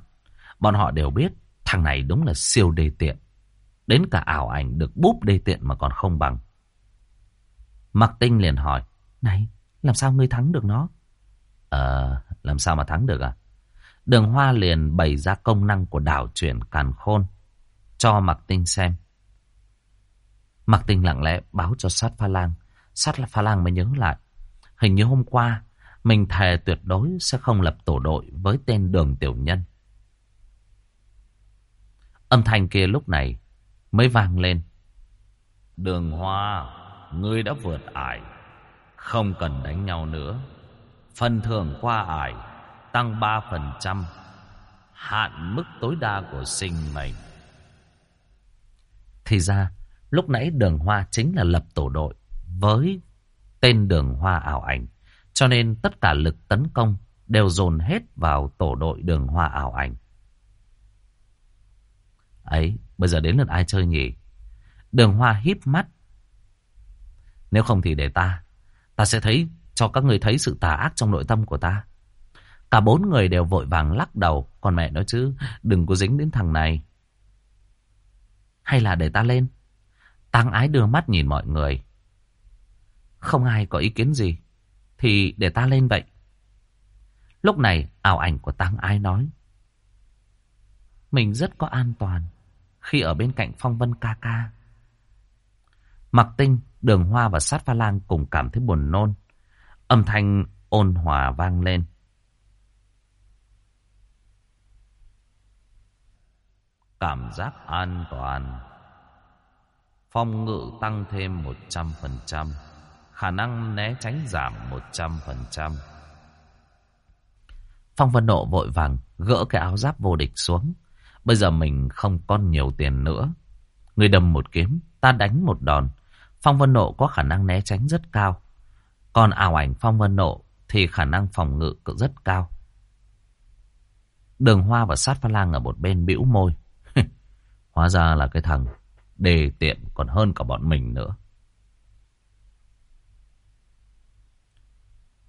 Bọn họ đều biết thằng này đúng là siêu đê tiện. Đến cả ảo ảnh được búp đê tiện mà còn không bằng. Mặc tinh liền hỏi. Này, làm sao ngươi thắng được nó? Ờ, làm sao mà thắng được à? Đường hoa liền bày ra công năng của đảo chuyển càn khôn. Cho mặc tinh xem. Mạc Tinh lặng lẽ báo cho sát pha lang. Sát pha lang mới nhớ lại. Hình như hôm qua, mình thề tuyệt đối sẽ không lập tổ đội với tên đường tiểu nhân. Âm thanh kia lúc này mới vang lên. Đường hoa, ngươi đã vượt ải. Không cần đánh nhau nữa. Phần thưởng qua ải tăng 3%. Hạn mức tối đa của sinh mệnh. Thì ra, Lúc nãy đường hoa chính là lập tổ đội với tên đường hoa ảo ảnh. Cho nên tất cả lực tấn công đều dồn hết vào tổ đội đường hoa ảo ảnh. Ấy, bây giờ đến lượt ai chơi nhỉ? Đường hoa híp mắt. Nếu không thì để ta. Ta sẽ thấy cho các người thấy sự tà ác trong nội tâm của ta. Cả bốn người đều vội vàng lắc đầu. Còn mẹ nói chứ, đừng có dính đến thằng này. Hay là để ta lên? Tăng ái đưa mắt nhìn mọi người. Không ai có ý kiến gì. Thì để ta lên vậy. Lúc này ảo ảnh của Tăng ái nói. Mình rất có an toàn khi ở bên cạnh phong vân ca ca. Mặc tinh, đường hoa và sát pha lang cùng cảm thấy buồn nôn. Âm thanh ôn hòa vang lên. Cảm giác an toàn. Phong ngự tăng thêm 100%. Khả năng né tránh giảm 100%. Phong Vân Nộ vội vàng gỡ cái áo giáp vô địch xuống. Bây giờ mình không còn nhiều tiền nữa. Người đâm một kiếm, ta đánh một đòn. Phong Vân Nộ có khả năng né tránh rất cao. Còn ảo ảnh Phong Vân Nộ thì khả năng phòng ngự cũng rất cao. Đường Hoa và Sát Pha Lang ở một bên bĩu môi. Hóa ra là cái thằng đề tiện còn hơn cả bọn mình nữa.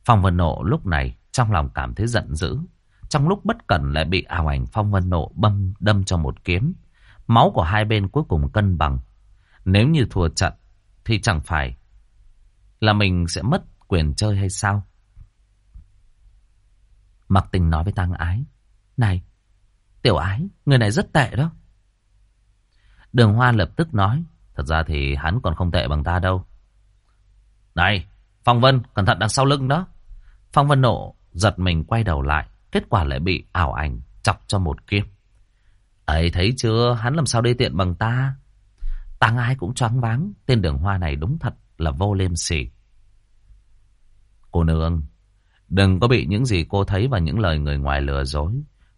Phong Vân Nộ lúc này trong lòng cảm thấy giận dữ. Trong lúc bất cẩn lại bị ảo ảnh Phong Vân Nộ bâm đâm cho một kiếm. Máu của hai bên cuối cùng cân bằng. Nếu như thua trận thì chẳng phải là mình sẽ mất quyền chơi hay sao? Mặc tình nói với Tăng Ái. Này, tiểu ái, người này rất tệ đó. Đường Hoa lập tức nói. Thật ra thì hắn còn không tệ bằng ta đâu. Này, Phong Vân, cẩn thận đằng sau lưng đó. Phong Vân nộ, giật mình quay đầu lại. Kết quả lại bị ảo ảnh chọc cho một kiếp. ấy thấy chưa, hắn làm sao đi tiện bằng ta? Tăng ai cũng choáng váng. Tên đường hoa này đúng thật là vô liêm sỉ. Cô nương, đừng có bị những gì cô thấy và những lời người ngoài lừa dối.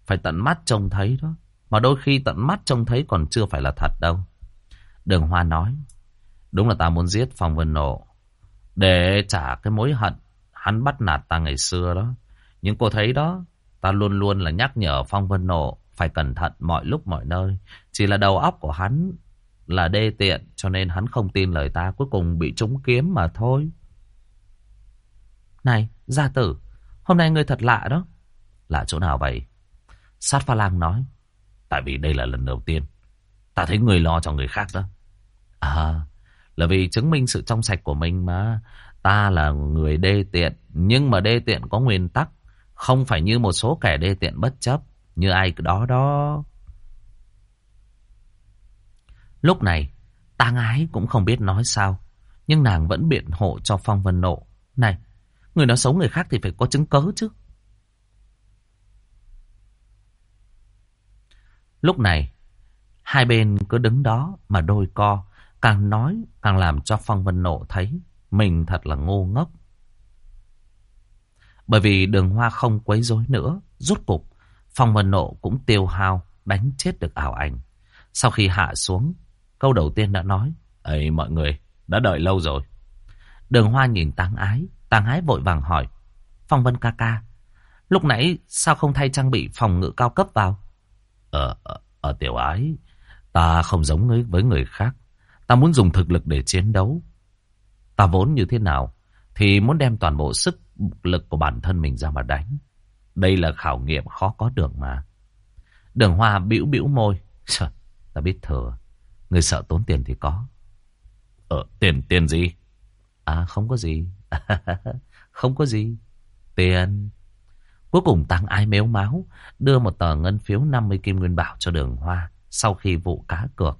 Phải tận mắt trông thấy đó. Mà đôi khi tận mắt trông thấy còn chưa phải là thật đâu. Đường Hoa nói. Đúng là ta muốn giết Phong Vân Nộ. Để trả cái mối hận. Hắn bắt nạt ta ngày xưa đó. Nhưng cô thấy đó. Ta luôn luôn là nhắc nhở Phong Vân Nộ. Phải cẩn thận mọi lúc mọi nơi. Chỉ là đầu óc của hắn là đê tiện. Cho nên hắn không tin lời ta. Cuối cùng bị trúng kiếm mà thôi. Này, gia tử. Hôm nay ngươi thật lạ đó. Lạ chỗ nào vậy? Sát pha lang nói. Tại vì đây là lần đầu tiên Ta thấy người lo cho người khác đó À Là vì chứng minh sự trong sạch của mình mà Ta là người đê tiện Nhưng mà đê tiện có nguyên tắc Không phải như một số kẻ đê tiện bất chấp Như ai đó đó Lúc này Tang ái cũng không biết nói sao Nhưng nàng vẫn biện hộ cho Phong Vân Nộ Này Người nói xấu người khác thì phải có chứng cớ chứ Lúc này, hai bên cứ đứng đó mà đôi co, càng nói càng làm cho Phong Vân Nộ thấy mình thật là ngu ngốc. Bởi vì đường hoa không quấy rối nữa, rút cục, Phong Vân Nộ cũng tiêu hao, đánh chết được ảo ảnh. Sau khi hạ xuống, câu đầu tiên đã nói, ấy mọi người, đã đợi lâu rồi. Đường hoa nhìn tang ái, tang ái vội vàng hỏi, Phong Vân ca ca, lúc nãy sao không thay trang bị phòng ngự cao cấp vào? Ở, ở, ở tiểu ái, ta không giống với, với người khác. Ta muốn dùng thực lực để chiến đấu. Ta vốn như thế nào, thì muốn đem toàn bộ sức lực của bản thân mình ra mà đánh. Đây là khảo nghiệm khó có được mà. Đường Hoa bĩu bĩu môi. Trời, ta biết thừa. Người sợ tốn tiền thì có. Ờ, tiền, tiền gì? À, không có gì. không có gì. Tiền. Cuối cùng Tăng Ái mếu máu đưa một tờ ngân phiếu 50 kim nguyên bảo cho đường hoa sau khi vụ cá cược.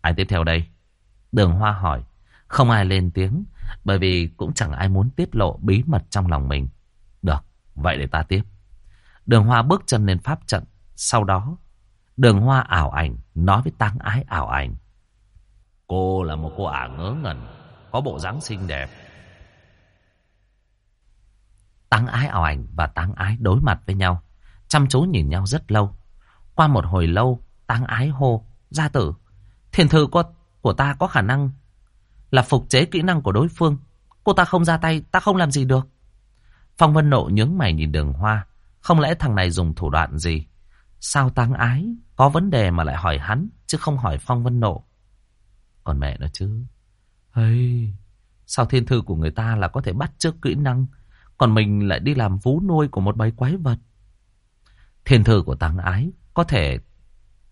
Ai tiếp theo đây? Đường hoa hỏi. Không ai lên tiếng bởi vì cũng chẳng ai muốn tiết lộ bí mật trong lòng mình. Được, vậy để ta tiếp. Đường hoa bước chân lên pháp trận. Sau đó, đường hoa ảo ảnh nói với Tăng Ái ảo ảnh. Cô là một cô ả ngớ ngẩn, có bộ dáng xinh đẹp Tăng ái ảo ảnh và tăng ái đối mặt với nhau. Chăm chú nhìn nhau rất lâu. Qua một hồi lâu, tăng ái hô. Gia tử, thiền thư của, của ta có khả năng là phục chế kỹ năng của đối phương. Cô ta không ra tay, ta không làm gì được. Phong Vân Nộ nhướng mày nhìn đường hoa. Không lẽ thằng này dùng thủ đoạn gì? Sao tăng ái? Có vấn đề mà lại hỏi hắn, chứ không hỏi Phong Vân Nộ. Còn mẹ nó chứ. Hey, sao thiên thư của người ta là có thể bắt chước kỹ năng, còn mình lại đi làm vú nuôi của một bầy quái vật. Thiên thư của tàng ái có thể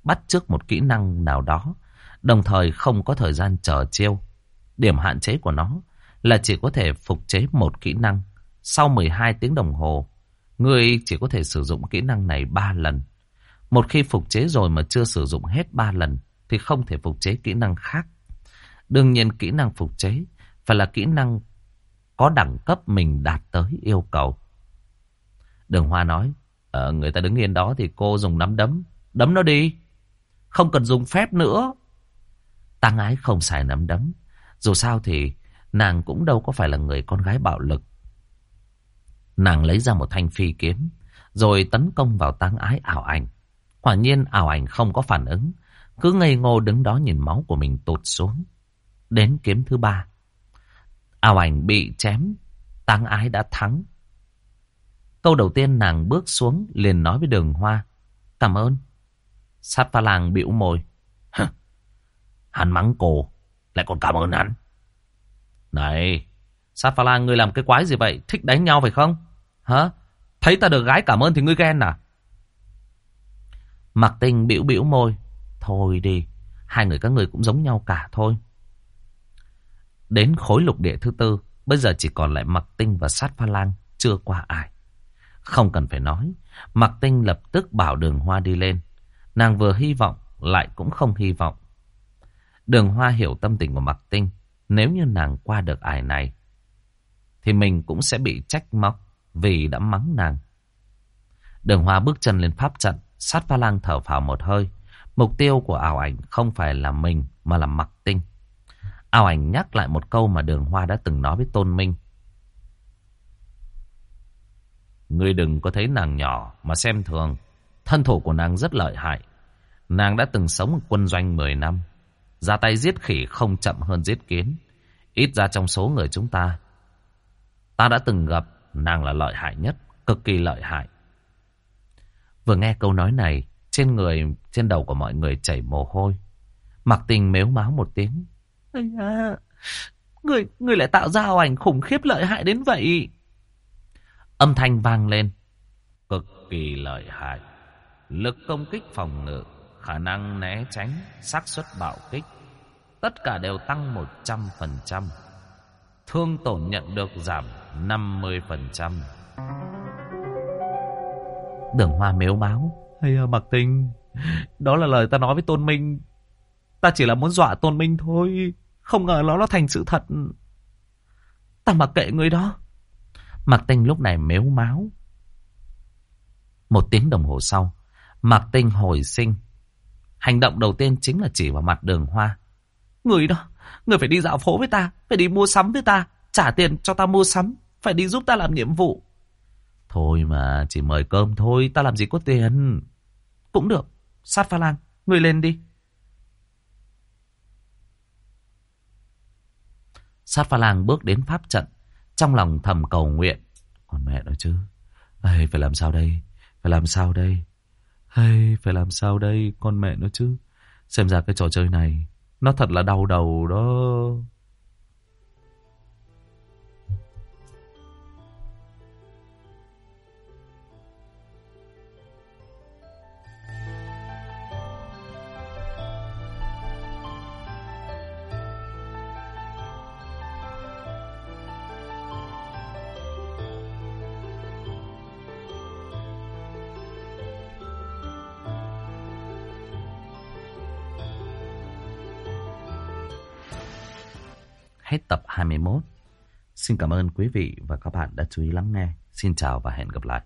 bắt chước một kỹ năng nào đó, đồng thời không có thời gian chờ chiêu. Điểm hạn chế của nó là chỉ có thể phục chế một kỹ năng. Sau 12 tiếng đồng hồ, người chỉ có thể sử dụng kỹ năng này 3 lần. Một khi phục chế rồi mà chưa sử dụng hết 3 lần, thì không thể phục chế kỹ năng khác. Đương nhiên kỹ năng phục chế phải là kỹ năng có đẳng cấp mình đạt tới yêu cầu. Đường Hoa nói, ờ, người ta đứng yên đó thì cô dùng nắm đấm, đấm nó đi. Không cần dùng phép nữa. Tăng ái không xài nắm đấm. Dù sao thì nàng cũng đâu có phải là người con gái bạo lực. Nàng lấy ra một thanh phi kiếm, rồi tấn công vào tăng ái ảo ảnh. Quả nhiên ảo ảnh không có phản ứng, cứ ngây ngô đứng đó nhìn máu của mình tụt xuống. Đến kiếm thứ ba, ảo ảnh bị chém, tăng ái đã thắng. Câu đầu tiên nàng bước xuống liền nói với đường hoa, cảm ơn. Sát pha làng bĩu môi. Hắn mắng cô, lại còn cảm ơn hắn. Này, sát pha làng ngươi làm cái quái gì vậy? Thích đánh nhau phải không? Hả? Thấy ta được gái cảm ơn thì ngươi ghen à? Mặc tinh bĩu bĩu môi. Thôi đi, hai người các người cũng giống nhau cả thôi. Đến khối lục địa thứ tư, bây giờ chỉ còn lại Mặc Tinh và Sát Pha Lang, chưa qua ai. Không cần phải nói, Mặc Tinh lập tức bảo đường hoa đi lên. Nàng vừa hy vọng, lại cũng không hy vọng. Đường hoa hiểu tâm tình của Mặc Tinh. Nếu như nàng qua được ải này, thì mình cũng sẽ bị trách móc vì đã mắng nàng. Đường hoa bước chân lên pháp trận, sát pha lang thở phào một hơi. Mục tiêu của ảo ảnh không phải là mình mà là Mặc Tinh. Ao ảnh nhắc lại một câu mà đường hoa đã từng nói với Tôn Minh. Ngươi đừng có thấy nàng nhỏ mà xem thường. Thân thủ của nàng rất lợi hại. Nàng đã từng sống ở quân doanh 10 năm. Ra tay giết khỉ không chậm hơn giết kiến. Ít ra trong số người chúng ta. Ta đã từng gặp nàng là lợi hại nhất. Cực kỳ lợi hại. Vừa nghe câu nói này. Trên người, trên đầu của mọi người chảy mồ hôi. Mặc tình mếu máu một tiếng. Ây à, người, người lại tạo ra ảnh khủng khiếp lợi hại đến vậy. Âm thanh vang lên. Cực kỳ lợi hại. Lực công kích phòng ngự, khả năng né tránh, xác suất bạo kích. Tất cả đều tăng 100%. Thương tổn nhận được giảm 50%. Đường hoa mếu máu. Hay à, Mạc Tinh, đó là lời ta nói với Tôn Minh. Ta chỉ là muốn dọa Tôn Minh thôi. Không ngờ nó nó thành sự thật. Ta mặc kệ người đó. Mạc Tinh lúc này mếu máu. Một tiếng đồng hồ sau, Mạc Tinh hồi sinh. Hành động đầu tiên chính là chỉ vào mặt đường hoa. Người đó, người phải đi dạo phố với ta, phải đi mua sắm với ta, trả tiền cho ta mua sắm, phải đi giúp ta làm nhiệm vụ. Thôi mà, chỉ mời cơm thôi, ta làm gì có tiền. Cũng được, sát pha lang, người lên đi. Sát pha lang bước đến pháp trận, trong lòng thầm cầu nguyện. Còn mẹ nói chứ, Ê, phải làm sao đây, phải làm sao đây. Hay phải làm sao đây con mẹ nó chứ Xem ra cái trò chơi này Nó thật là đau đầu đó Hết tập 21. Xin cảm ơn quý vị và các bạn đã chú ý lắng nghe. Xin chào và hẹn gặp lại.